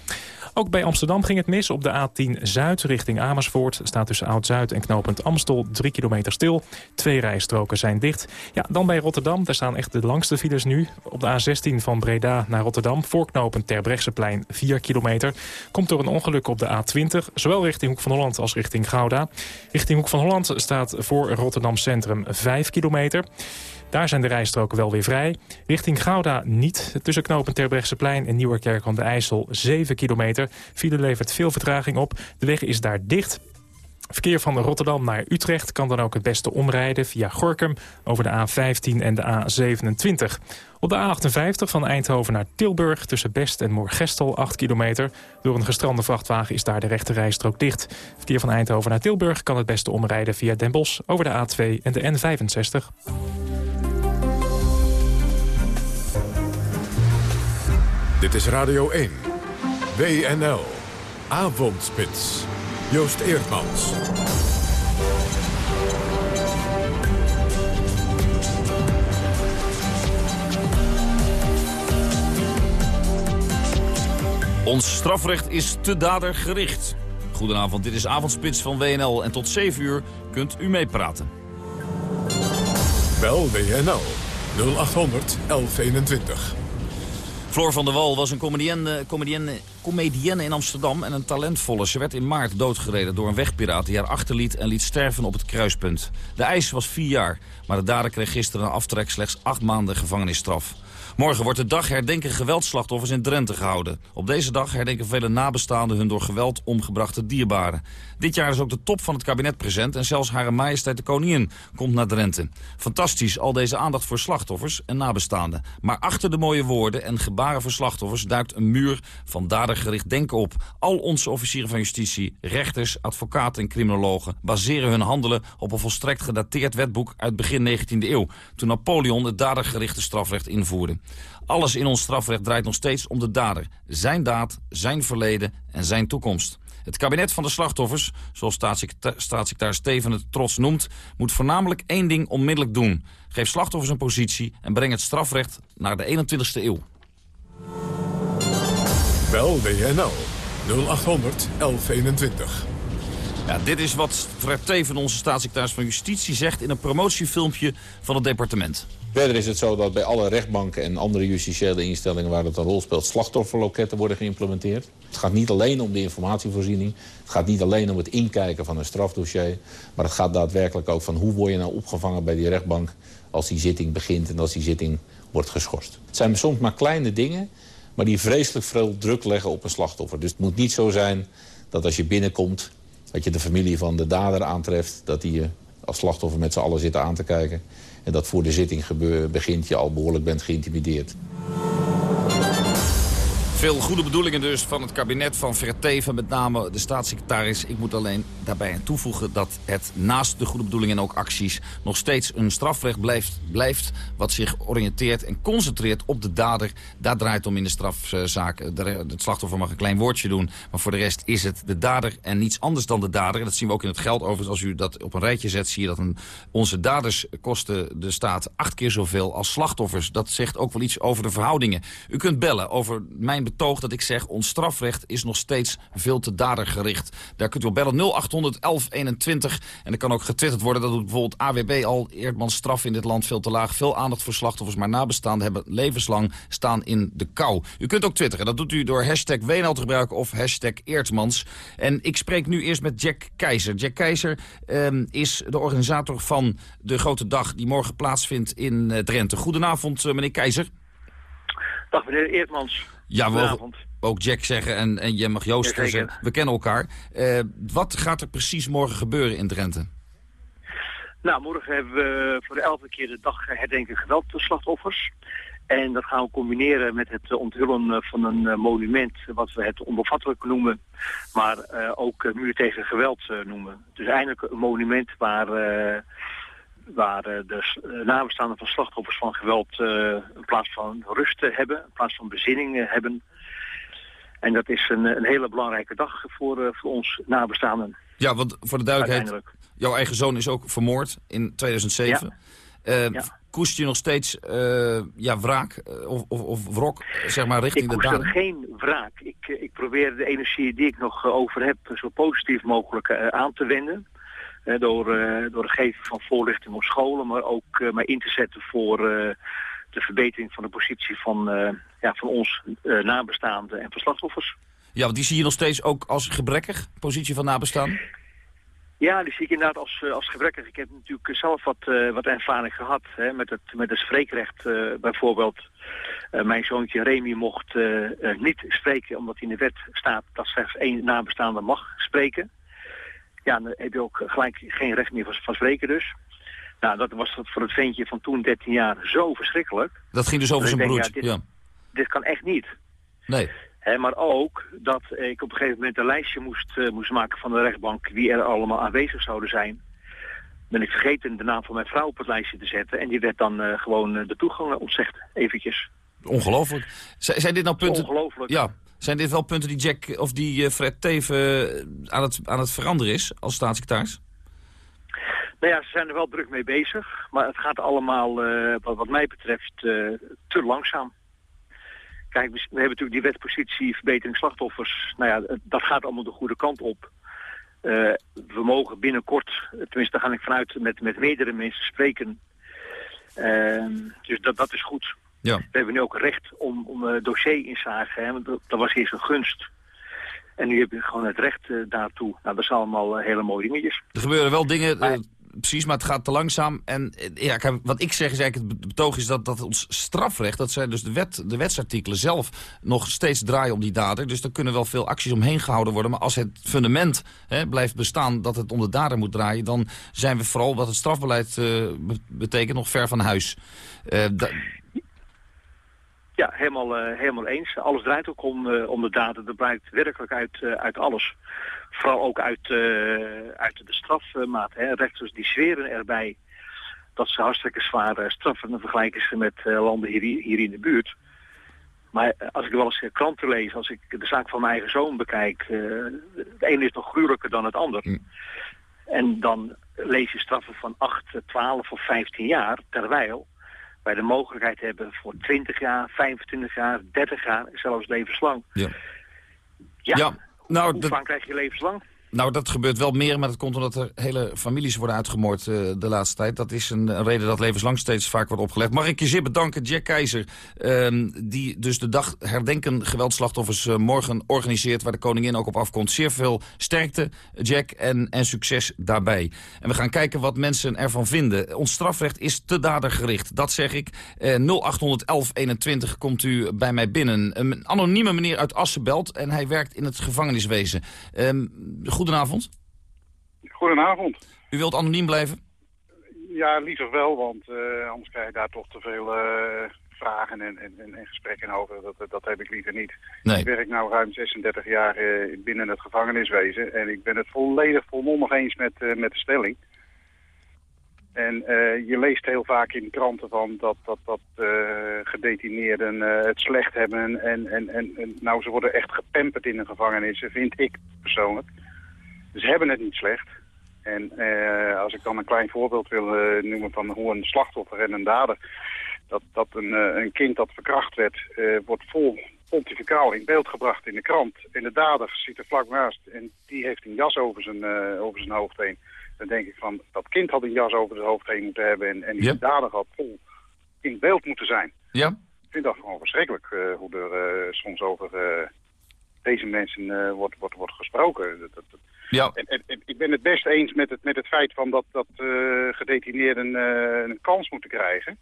Ook bij Amsterdam ging het mis. Op de A10 Zuid richting Amersfoort staat tussen Oud-Zuid en knooppunt Amstel 3 kilometer stil. Twee rijstroken zijn dicht. Ja, dan bij Rotterdam, daar staan echt de langste files nu. Op de A16 van Breda naar Rotterdam, voorknopend Terbrechtseplein 4 kilometer. Komt door een ongeluk op de A20, zowel richting Hoek van Holland als richting Gouda. Richting Hoek van Holland staat voor Rotterdam Centrum 5 kilometer. Daar zijn de rijstroken wel weer vrij. Richting Gouda niet. Tussen knopen Terbrechtseplein en Nieuwerkerk aan de IJssel 7 kilometer. File levert veel vertraging op. De weg is daar dicht. Verkeer van Rotterdam naar Utrecht kan dan ook het beste omrijden via Gorkum over de A15 en de A27. Op de A58 van Eindhoven naar Tilburg tussen Best en Moorgestel 8 kilometer. Door een gestrande vrachtwagen is daar de rechte rijstrook dicht. Verkeer van Eindhoven naar Tilburg kan het beste omrijden via Den Bosch over de A2 en de N65. Dit is Radio 1. WNL. Avondspits. Joost Eerdmans. Ons strafrecht is te dadergericht. Goedenavond, dit is Avondspits van WNL en tot 7 uur kunt u meepraten. Bel WNL 0800 1121. Floor van der Wal was een comedienne, comedienne, in Amsterdam en een talentvolle. Ze werd in maart doodgereden door een wegpiraat die haar achterliet en liet sterven op het kruispunt. De eis was vier jaar, maar de dader kreeg gisteren een aftrek slechts acht maanden gevangenisstraf. Morgen wordt de dag herdenken geweldslachtoffers in Drenthe gehouden. Op deze dag herdenken vele nabestaanden hun door geweld omgebrachte dierbaren. Dit jaar is ook de top van het kabinet present en zelfs Hare Majesteit de Koningin komt naar Drenthe. Fantastisch, al deze aandacht voor slachtoffers en nabestaanden. Maar achter de mooie woorden en gebaren voor slachtoffers duikt een muur van dadergericht denken op. Al onze officieren van justitie, rechters, advocaten en criminologen baseren hun handelen op een volstrekt gedateerd wetboek uit begin 19e eeuw, toen Napoleon het dadergerichte strafrecht invoerde. Alles in ons strafrecht draait nog steeds om de dader. Zijn daad, zijn verleden en zijn toekomst. Het kabinet van de slachtoffers, zoals staatssecretaris Steven het trots noemt... moet voornamelijk één ding onmiddellijk doen. Geef slachtoffers een positie en breng het strafrecht naar de 21ste eeuw. Bel WNL 0800 1121. Ja, dit is wat Fred Teven, onze staatssecretaris van Justitie, zegt in een promotiefilmpje van het departement. Verder is het zo dat bij alle rechtbanken en andere justitiële instellingen waar het een rol speelt... slachtofferloketten worden geïmplementeerd. Het gaat niet alleen om de informatievoorziening. Het gaat niet alleen om het inkijken van een strafdossier. Maar het gaat daadwerkelijk ook van hoe word je nou opgevangen bij die rechtbank... als die zitting begint en als die zitting wordt geschorst. Het zijn soms maar kleine dingen, maar die vreselijk veel druk leggen op een slachtoffer. Dus het moet niet zo zijn dat als je binnenkomt... dat je de familie van de dader aantreft... dat die je als slachtoffer met z'n allen zitten aan te kijken... En dat voor de zitting begint je al behoorlijk bent geïntimideerd. Veel goede bedoelingen dus van het kabinet van Verteven, met name de staatssecretaris. Ik moet alleen daarbij aan toevoegen dat het naast de goede bedoelingen en ook acties... nog steeds een strafrecht blijft, blijft wat zich oriënteert en concentreert op de dader. Daar draait om in de strafzaak. Het slachtoffer mag een klein woordje doen, maar voor de rest is het de dader en niets anders dan de dader. Dat zien we ook in het geld overigens. Als u dat op een rijtje zet, zie je dat onze daders kosten de staat acht keer zoveel als slachtoffers. Dat zegt ook wel iets over de verhoudingen. U kunt bellen over mijn betoog dat ik zeg... ons strafrecht is nog steeds veel te dadergericht. Daar kunt u op bellen 0800 1121. En er kan ook getwitterd worden. Dat doet bijvoorbeeld AWB al. Eerdmans straf in dit land veel te laag. Veel aandacht voor slachtoffers. Maar nabestaanden hebben levenslang staan in de kou. U kunt ook twitteren. Dat doet u door hashtag WNL te gebruiken of hashtag Eerdmans. En ik spreek nu eerst met Jack Keizer. Jack Keizer um, is de organisator van de grote dag... die morgen plaatsvindt in uh, Drenthe. Goedenavond, uh, meneer Keizer. Dag meneer Eertmans. Ja, we ook Jack zeggen en, en je mag Joost zeggen. We kennen elkaar. Uh, wat gaat er precies morgen gebeuren in Drenthe? Nou, morgen hebben we voor de elfde keer de dag herdenken geweldslachtoffers. En dat gaan we combineren met het onthullen van een monument, wat we het onbevattelijk noemen, maar uh, ook muur tegen geweld noemen. Dus eigenlijk een monument waar waar de nabestaanden van slachtoffers van geweld in plaats van rust hebben, in plaats van bezinning hebben. En dat is een, een hele belangrijke dag voor, voor ons nabestaanden. Ja, want voor de duidelijkheid, jouw eigen zoon is ook vermoord in 2007. Ja. Koest je nog steeds uh, ja, wraak of, of, of wrok zeg maar, richting de dader? Ik geen wraak. Ik, ik probeer de energie die ik nog over heb zo positief mogelijk aan te wenden door, uh, door het geven van voorlichting op scholen, maar ook uh, mij in te zetten voor uh, de verbetering van de positie van, ja, van ons nabestaanden en verslachtoffers. Ja, want die zie je nog steeds ook als gebrekkig, positie van nabestaan? Ja, die zie ik inderdaad als, als gebrekkig. Ik heb natuurlijk zelf wat, wat ervaring gehad hè, met, het, met het spreekrecht bijvoorbeeld. mijn zoontje Remy mocht niet spreken omdat in de wet staat dat slechts één nabestaande mag spreken ja, dan heb je ook gelijk geen recht meer van, spreken dus. Nou, dat was voor het ventje van toen 13 jaar zo verschrikkelijk. Dat ging dus over zijn broertje, ja, dit, ja. dit, kan echt niet. Nee. maar ook dat ik op een gegeven moment een lijstje moest, uh, moest maken van de rechtbank... wie er allemaal aanwezig zouden zijn. Ben ik vergeten de naam van mijn vrouw op het lijstje te zetten... en die werd dan uh, gewoon uh, de toegang ontzegd, eventjes. Ongelooflijk. Z zijn dit nou punten... Ongelooflijk. Ja. Zijn dit wel punten die Jack of die Fred Teven aan het, aan het veranderen is als staatssecretaris? Nou ja, ze zijn er wel druk mee bezig. Maar het gaat allemaal, wat, wat, mij betreft, te langzaam. Kijk, we, hebben natuurlijk die wetpositie verbetering slachtoffers. Nou ja, dat gaat allemaal de goede kant op. we mogen binnenkort, tenminste daar ga ik vanuit, met, met meerdere mensen spreken. dus dat, dat is goed. Ja. We hebben nu ook recht om, om uh, dossierinzage. Dat, dat was eerst een gunst. En nu heb je gewoon het recht uh, daartoe. Nou, dat zijn allemaal uh, hele mooie dingetjes. Er gebeuren wel dingen, maar, precies, maar het gaat te langzaam. En ja, wat ik zeg is eigenlijk, het betoog is dat, dat ons strafrecht... dat zijn dus de, wet, de wetsartikelen zelf nog steeds draaien om die dader. Dus er kunnen wel veel acties omheen gehouden worden. Maar als het fundament hè, blijft bestaan dat het om de dader moet draaien... dan zijn we vooral wat het strafbeleid betekent nog ver van huis. Ja, helemaal, uh, helemaal eens. Alles draait ook om, uh, om de daden. Dat blijkt werkelijk uit, uh, uit alles. Vooral ook uit, uit de strafmaat. Hè. Rechters die zweren erbij dat ze hartstikke zware straffen vergelijken ze met landen hier, hier in de buurt. Maar als ik wel eens kranten lees, als ik de zaak van mijn eigen zoon bekijk... het ene is nog gruwelijker dan het ander. Mm. En dan lees je straffen van 8, 12 of 15 jaar, terwijl wij de mogelijkheid hebben voor 20 jaar, 25 jaar, 30 jaar, zelfs levenslang. Ja. Ja, ja nou, hoe vaak krijg je levenslang? Nou, dat gebeurt wel meer, maar dat komt omdat er hele families worden uitgemoord uh, de laatste tijd. Dat is een, reden dat levenslang steeds vaak wordt opgelegd. Mag ik je zeer bedanken, Jack Keizer, uh, die dus de dag herdenken geweldslachtoffers uh, morgen organiseert, waar de koningin ook op afkomt. Zeer veel sterkte, Jack, en, en succes daarbij. En we gaan kijken wat mensen ervan vinden. Ons strafrecht is te dadergericht, dat zeg ik. 081121 komt u bij mij binnen. Een anonieme meneer uit Assenbelt en hij werkt in het gevangeniswezen. Ehm, goed goedenavond. Goedenavond. U wilt anoniem blijven? Ja, liever wel, want uh, anders krijg je daar toch te veel uh, vragen en, en, en, gesprekken over. Dat, dat heb ik liever niet. Nee. Ik werk nu ruim 36 jaar uh, binnen het gevangeniswezen en ik ben het volledig volmondig eens met, met de stelling. En je leest heel vaak in kranten van dat, dat, dat gedetineerden het slecht hebben. En, en, en, en nou, ze worden echt gepemperd in de gevangenis, vind ik persoonlijk. Ze hebben het niet slecht. En uh, als ik dan een klein voorbeeld wil uh, noemen van hoe een slachtoffer en een dader... dat, dat een, uh, een kind dat verkracht werd, wordt vol pontificaal in beeld gebracht in de krant. En de dader zit er vlak naast en die heeft een jas over zijn, over zijn hoofd heen. Dan denk ik van, dat kind had een jas over zijn hoofd heen moeten hebben... en, en die dader had vol in beeld moeten zijn. Ja. Ik vind dat gewoon verschrikkelijk hoe er soms over deze mensen wordt, wordt, wordt gesproken. Dat, dat, ja. En, en, ik ben het best eens met het, met het feit van dat, dat uh, gedetineerden uh, een kans moeten krijgen.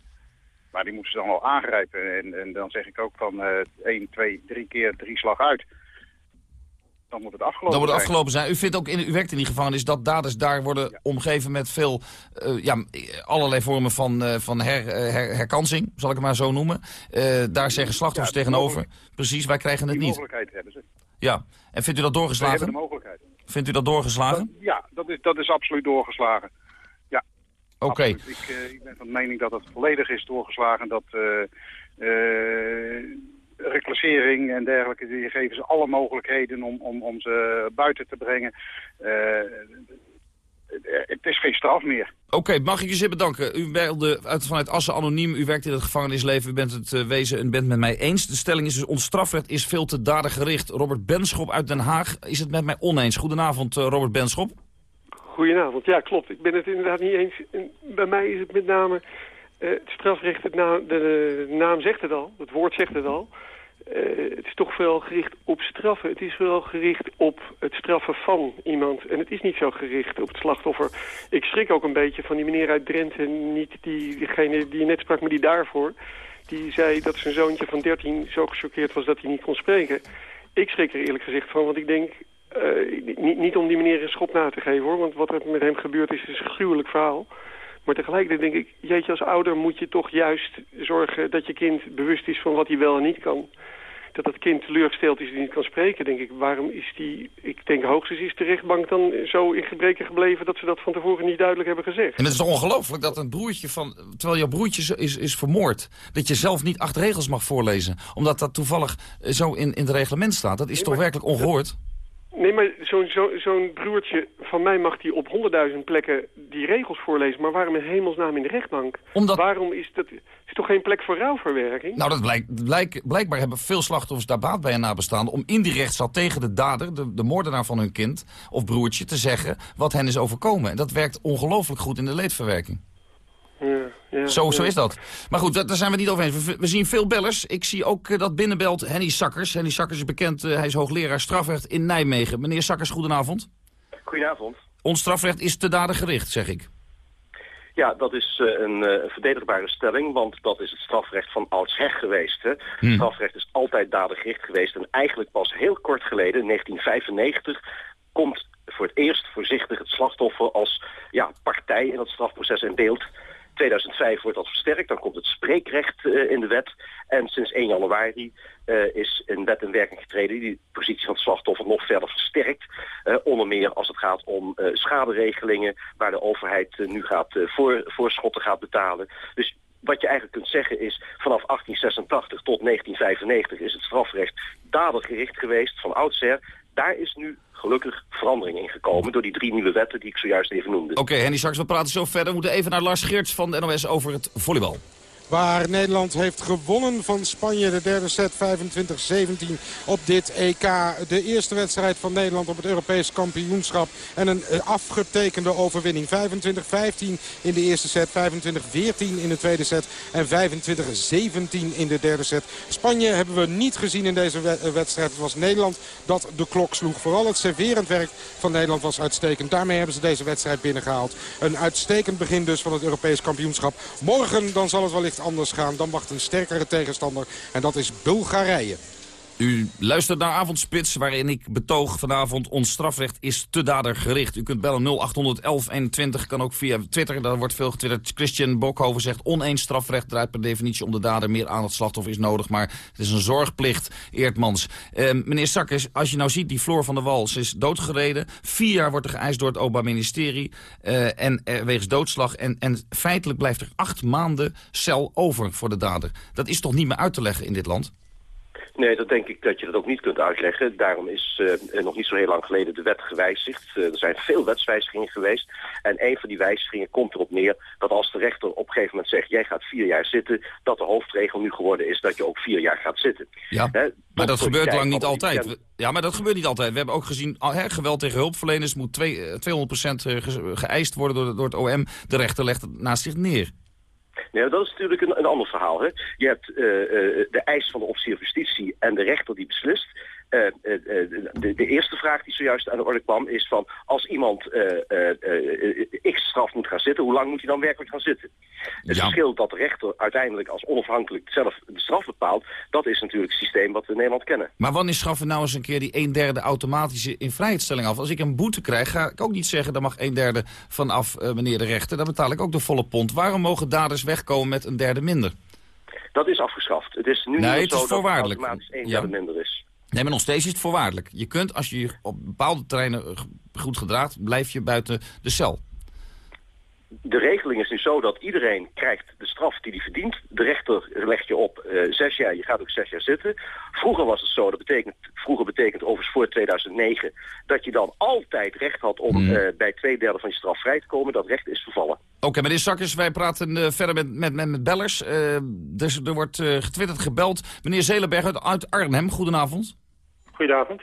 Maar die moeten ze dan wel aangrijpen. En, en dan zeg ik ook van uh, 1, 2, 3 keer drie slag uit. Dan moet het afgelopen Dan moet het afgelopen zijn. U, vindt ook in, u werkt in die gevangenis dat daders daar worden omgeven met veel... Uh, ja, allerlei vormen van, uh, van her, her, herkansing, zal ik het maar zo noemen. Uh, daar zeggen slachtoffers ja, tegenover. Precies, wij krijgen het niet. Die mogelijkheid hebben ze. Ja, en vindt u dat doorgeslagen? Vindt u dat doorgeslagen? ja, dat is, dat is absoluut doorgeslagen. Ja. Oké. Ik, uh, ik ben van mening dat het volledig is doorgeslagen. Dat uh, uh, reclassering en dergelijke, die geven ze alle mogelijkheden om, om, om ze buiten te brengen. Het is geen straf meer. Oké, mag ik je zeer bedanken. U belde uit, vanuit Assen anoniem, u werkt in het gevangenisleven, u bent het uh, wezen en bent met mij eens. De stelling is dus, ons strafrecht is veel te dadergericht. Robert Benschop uit Den Haag is het met mij oneens. Goedenavond, uh, Robert Benschop. Goedenavond, ja klopt. Ik ben het inderdaad niet eens. Bij mij is het met name uh, het strafrecht, het naam, de, de, naam zegt het al, het woord zegt het al. Uh, het is toch veel gericht op straffen. Het is wel gericht op het straffen van iemand. En het is niet zo gericht op het slachtoffer. Ik schrik ook een beetje van die meneer uit Drenthe. Niet die, diegene die net sprak, maar die daarvoor. Die zei dat zijn zoontje van 13 zo gechoqueerd was dat hij niet kon spreken. Ik schrik er eerlijk gezegd van, want ik denk... Uh, niet, niet om die meneer een schop na te geven hoor. Want wat er met hem gebeurd is, is een gruwelijk verhaal. Maar tegelijkertijd denk ik, jeetje, als ouder moet je toch juist zorgen dat je kind bewust is van wat hij wel en niet kan. Dat dat kind teleurgesteld is die niet kan spreken, denk ik, waarom is die, ik denk hoogstens is de rechtbank dan zo in gebreken gebleven dat ze dat van tevoren niet duidelijk hebben gezegd. En het is ongelooflijk dat een broertje van, terwijl jouw broertje is, is vermoord, dat je zelf niet acht regels mag voorlezen, omdat dat toevallig zo in, in het reglement staat. Dat is toch werkelijk ongehoord? Nee, maar zo'n zo, zo'n broertje van mij mag die op honderdduizend plekken die regels voorlezen. Maar waarom in hemelsnaam in de rechtbank? Omdat... Waarom is dat... is toch geen plek voor rouwverwerking? Nou, dat blijkt, blijk, blijkbaar hebben veel slachtoffers daar baat bij een nabestaande... om in die rechtszaal tegen de dader, de, de moordenaar van hun kind of broertje... te zeggen wat hen is overkomen. En dat werkt ongelooflijk goed in de leedverwerking. Ja, ja, zo, zo is dat. Maar goed, daar zijn we niet over eens. We, we, zien veel bellers. Ik zie ook uh, dat binnenbelt Henny Sakkers. Henny Sakkers is bekend, uh, hij is hoogleraar strafrecht in Nijmegen. Meneer Sakkers, goedenavond. Goedenavond. Ons strafrecht is te daden gericht, zeg ik. Ja, dat is uh, een uh, verdedigbare stelling, want dat is het strafrecht van oudsher geweest. Hè? Hmm. Strafrecht is altijd dadengericht geweest en eigenlijk pas heel kort geleden, in 1995, komt voor het eerst voorzichtig het slachtoffer als ja, partij in het strafproces in beeld. 2005 wordt dat versterkt, dan komt het spreekrecht uh, in de wet. En sinds 1 januari uh, is een wet in werking getreden die de positie van het slachtoffer nog verder versterkt. Uh, onder meer als het gaat om schaderegelingen waar de overheid nu gaat voor, voorschotten gaat betalen. Dus wat je eigenlijk kunt zeggen is, vanaf 1886 tot 1995 is het strafrecht dadergericht geweest van oudsher. Daar is nu gelukkig verandering in gekomen door die drie nieuwe wetten die ik zojuist even noemde. Oké, okay, Henny, straks we praten zo verder. We moeten even naar Lars Geerts van de NOS over het volleybal. Waar Nederland heeft gewonnen van Spanje. De derde set 25-17 op dit EK. De eerste wedstrijd van Nederland op het Europees kampioenschap. En een afgetekende overwinning. 25-15 in de eerste set. 25-14 in de tweede set. En 25-17 in de derde set. Spanje hebben we niet gezien in deze wedstrijd. Het was Nederland dat de klok sloeg. Vooral het serverend werk van Nederland was uitstekend. Daarmee hebben ze deze wedstrijd binnengehaald. Een uitstekend begin dus van het Europees kampioenschap. Morgen dan zal het wellicht anders gaan. Dan wacht een sterkere tegenstander en dat is Bulgarije. U luistert naar Avondspits, waarin ik betoog vanavond... ons strafrecht is te dader gericht. U kunt bellen 081121, kan ook via Twitter. Daar wordt veel getwitterd. Christian Bokhoven zegt... oneens strafrecht draait per definitie om de dader. Meer aan het slachtoffer is nodig, maar het is een zorgplicht. Eertmans. Eh, meneer Sakkers, als je nou ziet, die Floor van der Wal... ze is doodgereden. Vier jaar wordt er geëist door het Openbaar Ministerie. Uh, en uh, wegens doodslag. En, en feitelijk blijft er acht maanden cel over voor de dader. Dat is toch niet meer uit te leggen in dit land? Nee, dat denk ik dat je dat ook niet kunt uitleggen. Daarom is uh, nog niet zo heel lang geleden de wet gewijzigd. Uh, er zijn veel wetswijzigingen geweest. En een van die wijzigingen komt erop neer dat als de rechter op een gegeven moment zegt... jij gaat vier jaar zitten, dat de hoofdregel nu geworden is dat je ook vier jaar gaat zitten. Ja, He, maar dat gebeurt lang niet altijd. Ja, maar dat gebeurt niet altijd. We hebben ook gezien, he, geweld tegen hulpverleners moet twee, 200% geëist worden door, door het OM. De rechter legt het naast zich neer. Nee, dat is natuurlijk een, ander verhaal. Hè? Je hebt uh, uh, de eis van de officier van justitie en de rechter die beslist. Uh, de, de, eerste vraag die zojuist aan de orde kwam is van... als iemand x straf moet gaan zitten, hoe lang moet hij dan werkelijk gaan zitten? Het ja. verschil dat de rechter uiteindelijk als onafhankelijk zelf de straf bepaalt... dat is natuurlijk het systeem wat we in Nederland kennen. Maar wanneer schaffen nou eens een keer die een derde automatische invrijheidstelling af? Als ik een boete krijg, ga ik ook niet zeggen... daar mag een derde vanaf, meneer de rechter. Dan betaal ik ook de volle pond. Waarom mogen daders wegkomen met een derde minder? Dat is afgeschaft. Het is nu nee, niet het zo is dat automatisch één ja. derde minder is. Nee, maar nog steeds is het voorwaardelijk. Je kunt, als je je op bepaalde terreinen goed gedraagt, blijf je buiten de cel. De regeling is nu zo dat iedereen krijgt de straf die hij verdient. De rechter legt je op uh, zes jaar, je gaat ook zes jaar zitten. Vroeger was het zo, dat betekent, vroeger betekent overigens voor 2009... dat je dan altijd recht had om mm. uh, bij twee derde van je straf vrij te komen. Dat recht is vervallen. Oké, okay, meneer Sakkers, wij praten uh, verder met, met, met, met bellers. dus er wordt getwitterd, gebeld. Meneer Zelenberg uit, uit Arnhem, goedenavond. Goedenavond.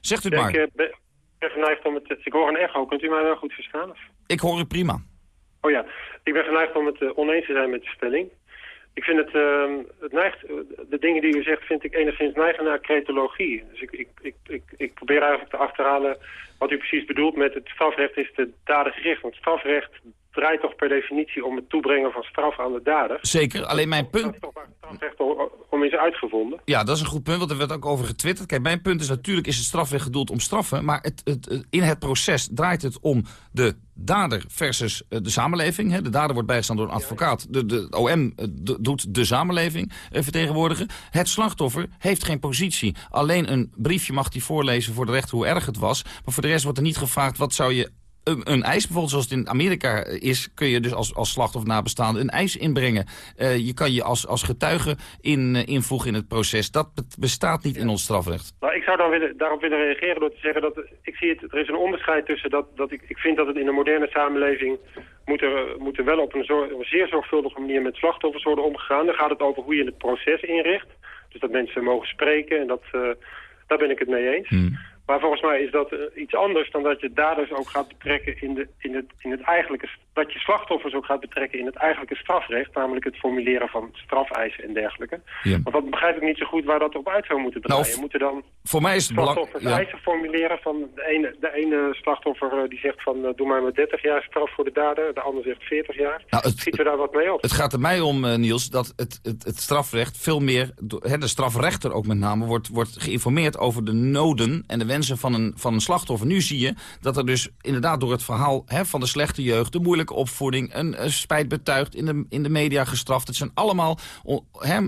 Zegt u het maar. Ik ben, ben geneigd om het... Ik hoor een echo, kunt u mij wel goed verstaan? Of? Ik hoor u prima. Oh ja, ik ben geneigd om het uh, oneens te zijn met de stelling. Ik vind het, uh, het neigt, de dingen die u zegt vind ik enigszins neigen naar cretologie. Dus ik, ik, ik, ik, ik probeer eigenlijk te achterhalen wat u precies bedoelt met het strafrecht is de daden gericht. Want strafrecht draait toch per definitie om het toebrengen van straf aan de dader. Zeker, alleen mijn punt... Dat is toch strafrecht om is uitgevonden. Ja, dat is een goed punt, want er werd ook over getwitterd. Kijk, mijn punt is natuurlijk is het strafrecht gedoeld om straffen... maar het, het, in het proces draait het om de dader versus eh, de samenleving. De dader wordt bijgestaan door een advocaat. De, de OM eh, doet de samenleving eh, vertegenwoordigen. Het slachtoffer heeft geen positie. Alleen een briefje mag hij voorlezen voor de rechter hoe erg het was. Maar voor de rest wordt er niet gevraagd... wat zou je een, een, eis, bijvoorbeeld zoals het in Amerika is... kun je dus als, als slachtoffer nabestaande een eis inbrengen. Uh, je kan je als, als getuige in, uh, invoegen in het proces. Dat bestaat niet in ons strafrecht. Nou, ik zou dan willen, daarop willen reageren door te zeggen dat... ik zie het, er is een onderscheid tussen dat, dat ik, ik vind dat het in een moderne samenleving... moet er, moet er wel op een, zorg, een zeer zorgvuldige manier met slachtoffers worden omgegaan. Dan gaat het over hoe je het proces inricht. Dus dat mensen mogen spreken en dat, uh, daar ben ik het mee eens. Hmm. Maar volgens mij is dat uh, iets anders dan dat je daders ook gaat betrekken in, de, in, het, in het eigenlijke... dat je slachtoffers ook gaat betrekken in het eigenlijke strafrecht... namelijk het formuleren van strafeisen en dergelijke. Ja. Want dat begrijp ik niet zo goed waar dat op uit zou moeten draaien. Nou, moeten dan voor mij is het slachtoffers ja. eisen formuleren van de ene, de ene slachtoffer uh, die zegt van... Uh, doe maar met 30 jaar straf voor de dader, de ander zegt 40 jaar. Nou, het, Schieten we daar wat mee op? Het gaat er mij om, Niels, dat het, het, het strafrecht veel meer... He, de strafrechter ook met name wordt, wordt geïnformeerd over de noden en de wensen van een, van een slachtoffer. Nu zie je dat er dus inderdaad door het verhaal hè, van de slechte jeugd... de moeilijke opvoeding, een, spijt betuigd, in de, in de media gestraft. Het zijn allemaal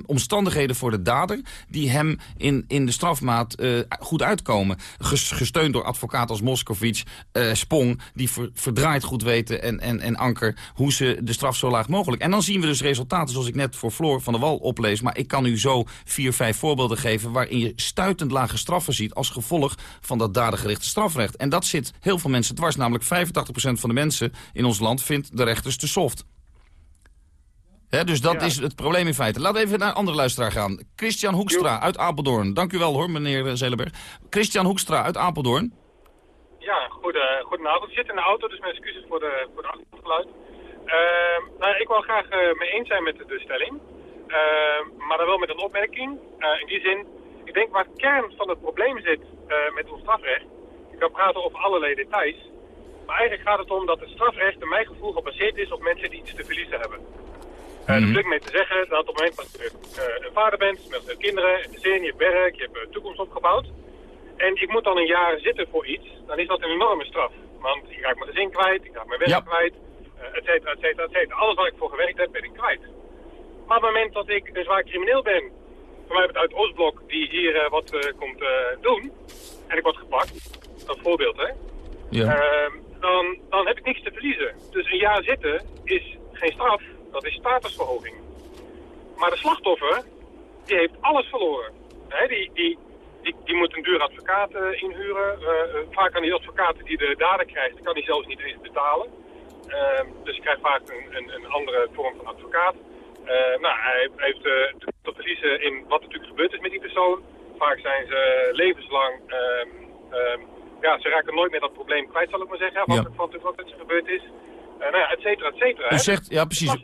omstandigheden voor de dader... die hem in, in de strafmaat uh, goed uitkomen. gesteund door advocaten als Moscovic, uh, Spong... die ver, verdraaid goed weten en, en, en Anker hoe ze de straf zo laag mogelijk. En dan zien we dus resultaten zoals ik net voor Floor van der Wal oplees. Maar ik kan u zo vier, vijf voorbeelden geven... waarin je stuitend lage straffen ziet als gevolg van dat dadengerichte strafrecht. En dat zit heel veel mensen dwars. Namelijk 85% van de mensen in ons land vindt de rechters te soft. dus dat is het probleem in feite. Laten we even naar een andere luisteraar gaan. Christian Hoekstra uit Apeldoorn. Dank u wel hoor, meneer Zelenberg. Christian Hoekstra uit Apeldoorn. Ja, goede, goedenavond. Ik zit in de auto, dus mijn excuses voor de, voor de achtergeluid. Uh, nou, ik wil graag uh, mee eens zijn met de, stelling. Uh, maar dan wel met een opmerking. Eh, in die zin, ik denk waar het kern van het probleem zit uh, met ons strafrecht. Ik kan praten over allerlei details. Maar eigenlijk gaat het om dat het strafrecht in mijn gevoel gebaseerd is op mensen die iets te verliezen hebben. Uh, mm -hmm. Dat mee te zeggen dat op het moment dat je uh, een vader bent, met kinderen, een gezin, je hebt werk, je hebt een toekomst opgebouwd. En ik moet dan een jaar zitten voor iets, dan is dat een enorme straf. Want ik raak mijn gezin kwijt, ik raak mijn werk ja. kwijt, uh, et cetera, et cetera, et cetera. Alles waar ik voor gewerkt heb, ben ik kwijt. Maar op het moment dat ik een zwaar crimineel ben, mij uit Oostblok, die hier uh, wat uh, komt uh, doen, en ik word gepakt, dat voorbeeld hè, ja. Ehm, dan, dan heb ik niks te verliezen. Dus een jaar zitten is geen straf, dat is statusverhoging. Maar de slachtoffer, die heeft alles verloren. Hè, die, die, die, die moet een duur advocaat inhuren. vaak kan die advocaat die de daden krijgt, kan hij zelfs niet eens betalen. Ehm, dus je krijgt vaak een, een, een andere vorm van advocaat. Uh, nou, hij heeft te verliezen in wat natuurlijk gebeurd is met die persoon. Vaak zijn ze levenslang, um, um, ja, ze raken nooit meer dat probleem kwijt, zal ik maar zeggen, wat, ja. wat, wat, wat er gebeurd is. Nou ja, et cetera, et cetera. U zegt, ja precies.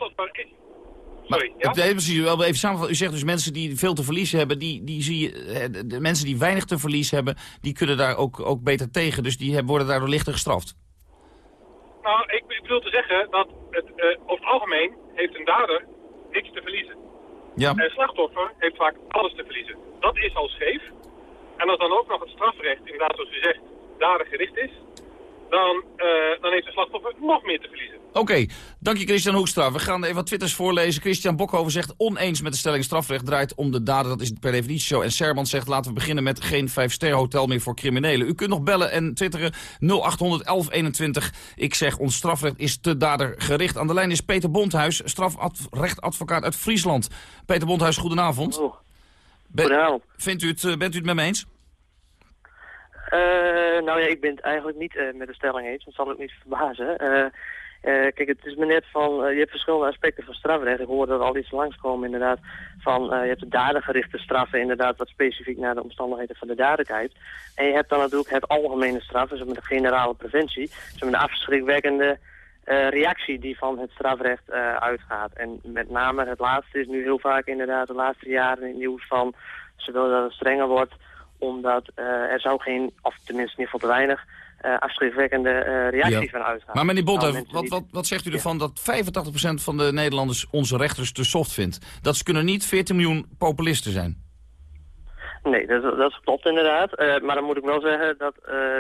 Sorry, ja? Precies, wel even samenvatten. U zegt dus mensen die veel te verliezen hebben, die, die zie je, de mensen die weinig te verliezen hebben, die kunnen daar ook, ook beter tegen. Dus die worden daardoor lichter gestraft. Nou, ik, ik bedoel te zeggen dat het, uh, over het algemeen heeft een dader niks te verliezen. Ja. En slachtoffer heeft vaak alles te verliezen. Dat is al scheef. En als dan ook nog het strafrecht, inderdaad zoals u zegt, dader gericht is, dan, uh, dan heeft de slachtoffer nog meer te verliezen. Oké, okay. dank je Christian Hoekstra. We gaan even wat twitters voorlezen. Christian Bokhoven zegt oneens met de stelling strafrecht draait om de dader. Dat is per definitie zo. En Serman zegt laten we beginnen met geen vijf-ster hotel meer voor criminelen. U kunt nog bellen en twitteren 0800 1121. Ik zeg ons strafrecht is te dader gericht. Aan de lijn is Peter Bondhuis, strafrechtadvocaat uit Friesland. Peter Bondhuis, goedenavond. Oh. Goedenavond. Vindt u het, uh, bent u het met me eens? Uh, nou ja, ik ben het eigenlijk niet uh, met de stelling eens. Dat zal ik niet verbazen. Uh, kijk, het is me net van, uh, je hebt verschillende aspecten van strafrecht. Ik hoorde er al iets langskomen inderdaad van, uh, je hebt de dadergerichte straffen inderdaad wat specifiek naar de omstandigheden van de dader. En je hebt dan natuurlijk het algemene straffen, dus met de generale preventie, dus met de afschrikwekkende reactie die van het strafrecht uitgaat. En met name het laatste is nu heel vaak inderdaad de laatste jaren in het nieuws van, ze willen dat het strenger wordt omdat er zou geen, of tenminste in ieder geval te weinig, uh, afschrikwekkende reacties van uitgaan. Maar meneer Botte, nou, wat, wat, wat zegt u ervan dat 85% van de Nederlanders onze rechters te soft vindt? Dat ze kunnen niet 14 miljoen populisten zijn. Nee, dat, dat klopt inderdaad. maar dan moet ik wel zeggen dat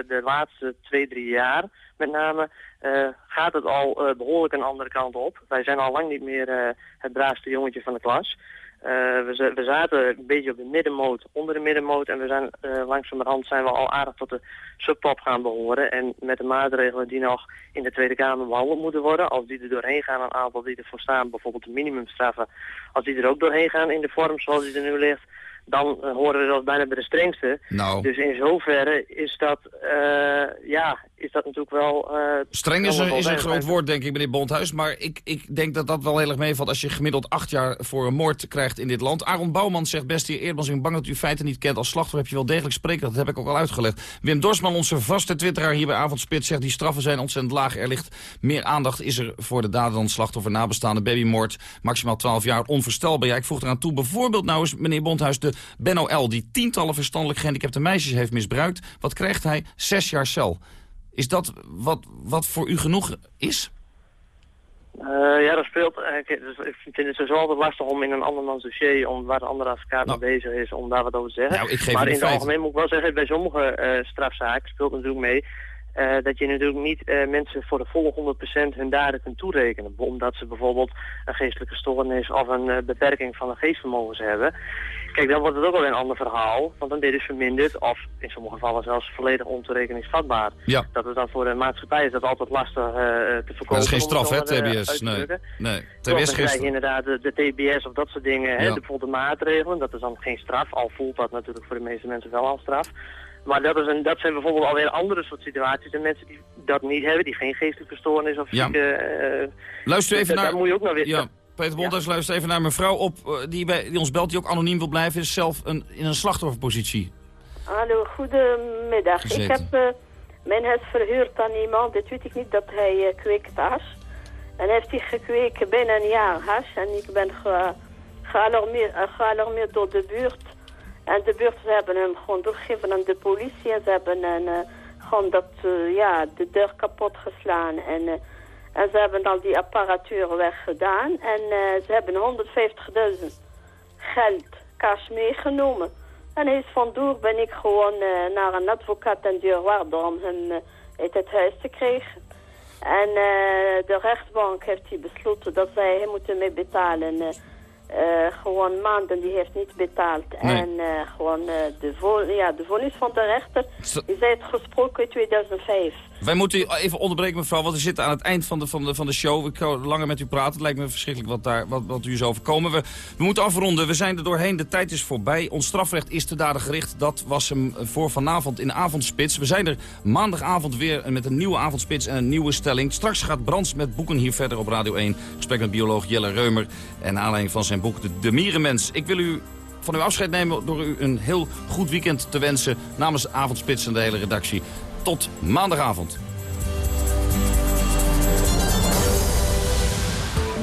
de laatste twee, drie jaar met name uh, gaat het al uh, behoorlijk een andere kant op. Wij zijn al lang niet meer uh, het braafste jongetje van de klas. We, we, zaten een beetje op de middenmoot, onder de middenmoot. En we zijn langzamerhand zijn we al aardig tot de subtop gaan behoren. En met de maatregelen die nog in de Tweede Kamer behandeld moeten worden... als die er doorheen gaan, een aantal die ervoor staan, bijvoorbeeld de minimumstraffen... als die er ook doorheen gaan in de vorm zoals die er nu ligt dan uh, horen we dat bijna bij de strengste. Nou. Dus in zoverre is dat, uh, ja, is dat natuurlijk wel... Uh, Streng is een, is een groot woord, denk ik, meneer Bondhuis. Maar ik, ik denk dat dat wel heel erg meevalt als je gemiddeld acht jaar voor een moord krijgt in dit land. Aaron Bouwman zegt best hier Eerdmans, ik ben bang dat u feiten niet kent. Als slachtoffer heb je wel degelijk spreken, dat heb ik ook al uitgelegd. Wim Dorsman, onze vaste twitteraar hier bij Avondspits, zegt die straffen zijn ontzettend laag. Er ligt meer aandacht is er voor de dader dan slachtoffer, nabestaande babymoord. Maximaal 12 jaar, onvoorstelbaar. Ja, ik voeg eraan toe, bijvoorbeeld nou eens, meneer Bondhuis, de Benno L. die tientallen verstandelijk gehandicapte meisjes heeft misbruikt. Wat krijgt hij? Zes jaar cel. Is dat wat, wat voor u genoeg is? Uh, ja, dat speelt. Uh, dus ik vind het zo altijd lastig om in een andermans dossier, om waar de andere advocaat nou. mee bezig is, om daar wat over te zeggen. Nou, maar in het algemeen moet ik wel zeggen, bij sommige uh, strafzaken speelt natuurlijk mee uh, dat je natuurlijk niet uh, mensen voor de volle 100% hun daden kunt toerekenen. Omdat ze bijvoorbeeld een geestelijke stoornis of een uh, beperking van een geestvermogens hebben. Kijk, dan wordt het ook wel een ander verhaal. Want dan dit is verminderd of in sommige gevallen zelfs volledig ontoerekeningsvatbaar. Ja. Dat is dan voor de maatschappij is dat altijd lastig te voorkomen. Dat is geen straf, hè, TBS? Nee. nee. TBS krijg je inderdaad de, de, TBS of dat soort dingen. Ja. Hè, bijvoorbeeld de maatregelen, dat is dan geen straf. Al voelt dat natuurlijk voor de meeste mensen wel als straf. Maar dat, is een, dat zijn bijvoorbeeld alweer andere soort situaties. En mensen die dat niet hebben, die geen geestelijke stoornis of ja. zieke... Uh, luister even naar... Daar moet je ook naar weer... Ja. Peter ja. luister even naar mevrouw op, die, bij, die ons belt, die ook anoniem wil blijven, is zelf een, in een slachtofferpositie. Hallo, goedemiddag. Gezeten. Ik heb uh, mijn huis verhuurd aan iemand, dit weet ik niet, dat hij uh, kweekt. En heeft hij gekweken binnen een jaar hash. En ik ben ge, gealarmeerd, gealarmeerd door de buurt en de buurt, ze hebben hem gewoon doorgegeven aan de politie. En ze hebben een, uh, gewoon dat, uh, ja, de deur kapot geslaan. En, uh, en ze hebben al die apparatuur weggedaan. En ze hebben 150.000 geld cash meegenomen. En hij is vandoor ben ik gewoon naar een advocaat en deurwaarder om hem uit het huis te krijgen. En de rechtbank heeft hij besloten dat zij hem moeten mee betalen... Gewoon maanden die heeft niet betaald. Nee. En gewoon de, vo ja, de vonnis van de rechter is uitgesproken in 2005. Wij moeten even onderbreken, mevrouw, want we zitten aan het eind van de, van de, van de show. Ik kan langer met u praten. Het lijkt me verschrikkelijk wat, daar, wat, wat u is overkomen. We, we moeten afronden. We zijn er doorheen. De tijd is voorbij. Ons strafrecht is te daden gericht. Dat was hem voor vanavond in avondspits. We zijn er maandagavond weer met een nieuwe avondspits en een nieuwe stelling. Straks gaat Brands met boeken hier verder op Radio 1. Gesprek met bioloog Jelle Reumer. En aanleiding van zijn boek de Mierenmens. Ik wil u van uw afscheid nemen door u een heel goed weekend te wensen... namens Avondspits en de hele redactie. Tot maandagavond.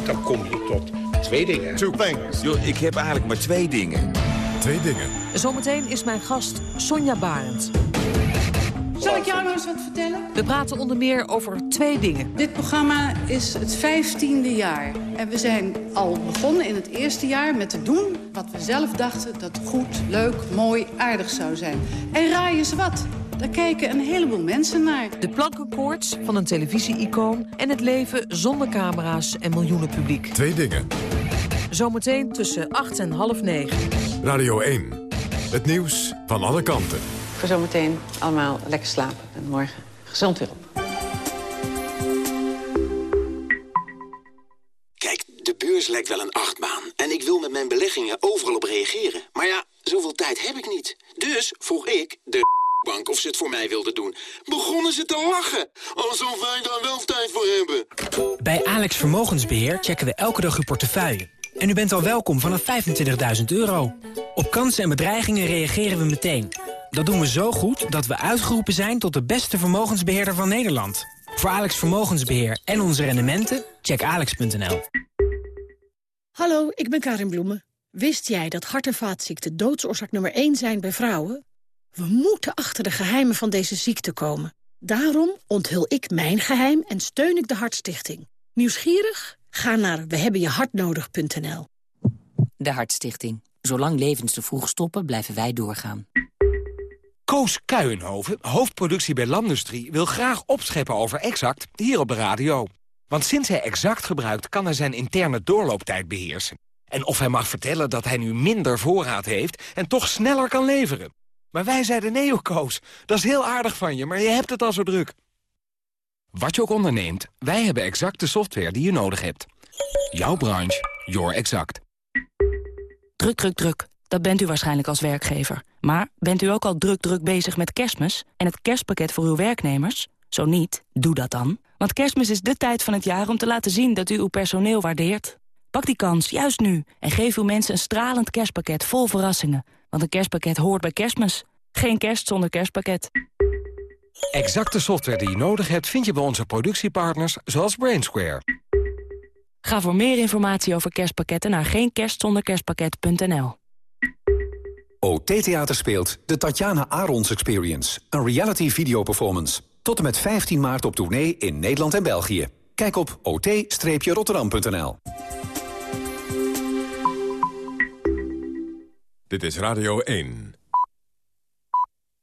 Dan kom je tot twee dingen. Two things. Yo, ik heb eigenlijk maar twee dingen. Twee dingen. Zometeen is mijn gast Sonja Barend. Zal ik jou nou eens wat vertellen? We praten onder meer over twee dingen. Dit programma is het vijftiende jaar. En we zijn al begonnen in het eerste jaar met te doen wat we zelf dachten dat goed, leuk, mooi, aardig zou zijn. En raai eens wat? Daar kijken een heleboel mensen naar. De plankenkoorts van een televisie-icoon... en het leven zonder camera's en miljoenen publiek. Twee dingen. Zometeen tussen acht en half negen. Radio 1. Het nieuws van alle kanten. Voor zometeen allemaal lekker slapen. En morgen gezond weer op. Kijk, de beurs lijkt wel een achtbaan. En ik wil met mijn beleggingen overal op reageren. Maar ja, zoveel tijd heb ik niet. Dus vroeg ik de of ze het voor mij wilden doen. Begonnen ze te lachen. Alsof wij daar wel tijd voor hebben. Bij Alex Vermogensbeheer checken we elke dag uw portefeuille. En u bent al welkom vanaf 25.000 euro. Op kansen en bedreigingen reageren we meteen. Dat doen we zo goed dat we uitgeroepen zijn tot de beste vermogensbeheerder van Nederland. Voor Alex Vermogensbeheer en onze rendementen, check alex.nl. Hallo, ik ben Karin Bloemen. Wist jij dat hart- en vaatziekten doodsoorzaak nummer 1 zijn bij vrouwen? We moeten achter de geheimen van deze ziekte komen. Daarom onthul ik mijn geheim en steun ik de Hartstichting. Nieuwsgierig? Ga naar wehebbenjehartnodig.nl De Hartstichting. Zolang levens te vroeg stoppen, blijven wij doorgaan. Koos Kuijenhoven, hoofdproductie bij Landustrie... wil graag opscheppen over Exact hier op de radio. Want sinds hij Exact gebruikt, kan hij zijn interne doorlooptijd beheersen. En of hij mag vertellen dat hij nu minder voorraad heeft... en toch sneller kan leveren. Maar wij zeiden nee, Koos. Dat is heel aardig van je, maar je hebt het al zo druk. Wat je ook onderneemt, wij hebben exact de software die je nodig hebt. Jouw branche, your exact. Druk, druk, druk. Dat bent u waarschijnlijk als werkgever. Maar bent u ook al druk, druk bezig met kerstmis... en het kerstpakket voor uw werknemers? Zo niet, doe dat dan. Want kerstmis is de tijd van het jaar om te laten zien dat u uw personeel waardeert. Pak die kans, juist nu, en geef uw mensen een stralend kerstpakket vol verrassingen. Want een kerstpakket hoort bij kerstmis. Geen kerst zonder kerstpakket. Exacte software die je nodig hebt vind je bij onze productiepartners zoals Brainsquare. Ga voor meer informatie over kerstpakketten naar geenkerstzonderkerstpakket.nl. OT Theater speelt de Tatjana Arons Experience. Een reality video performance. Tot en met 15 maart op tournee in Nederland en België. Kijk op ot-rotterdam.nl. Dit is Radio 1.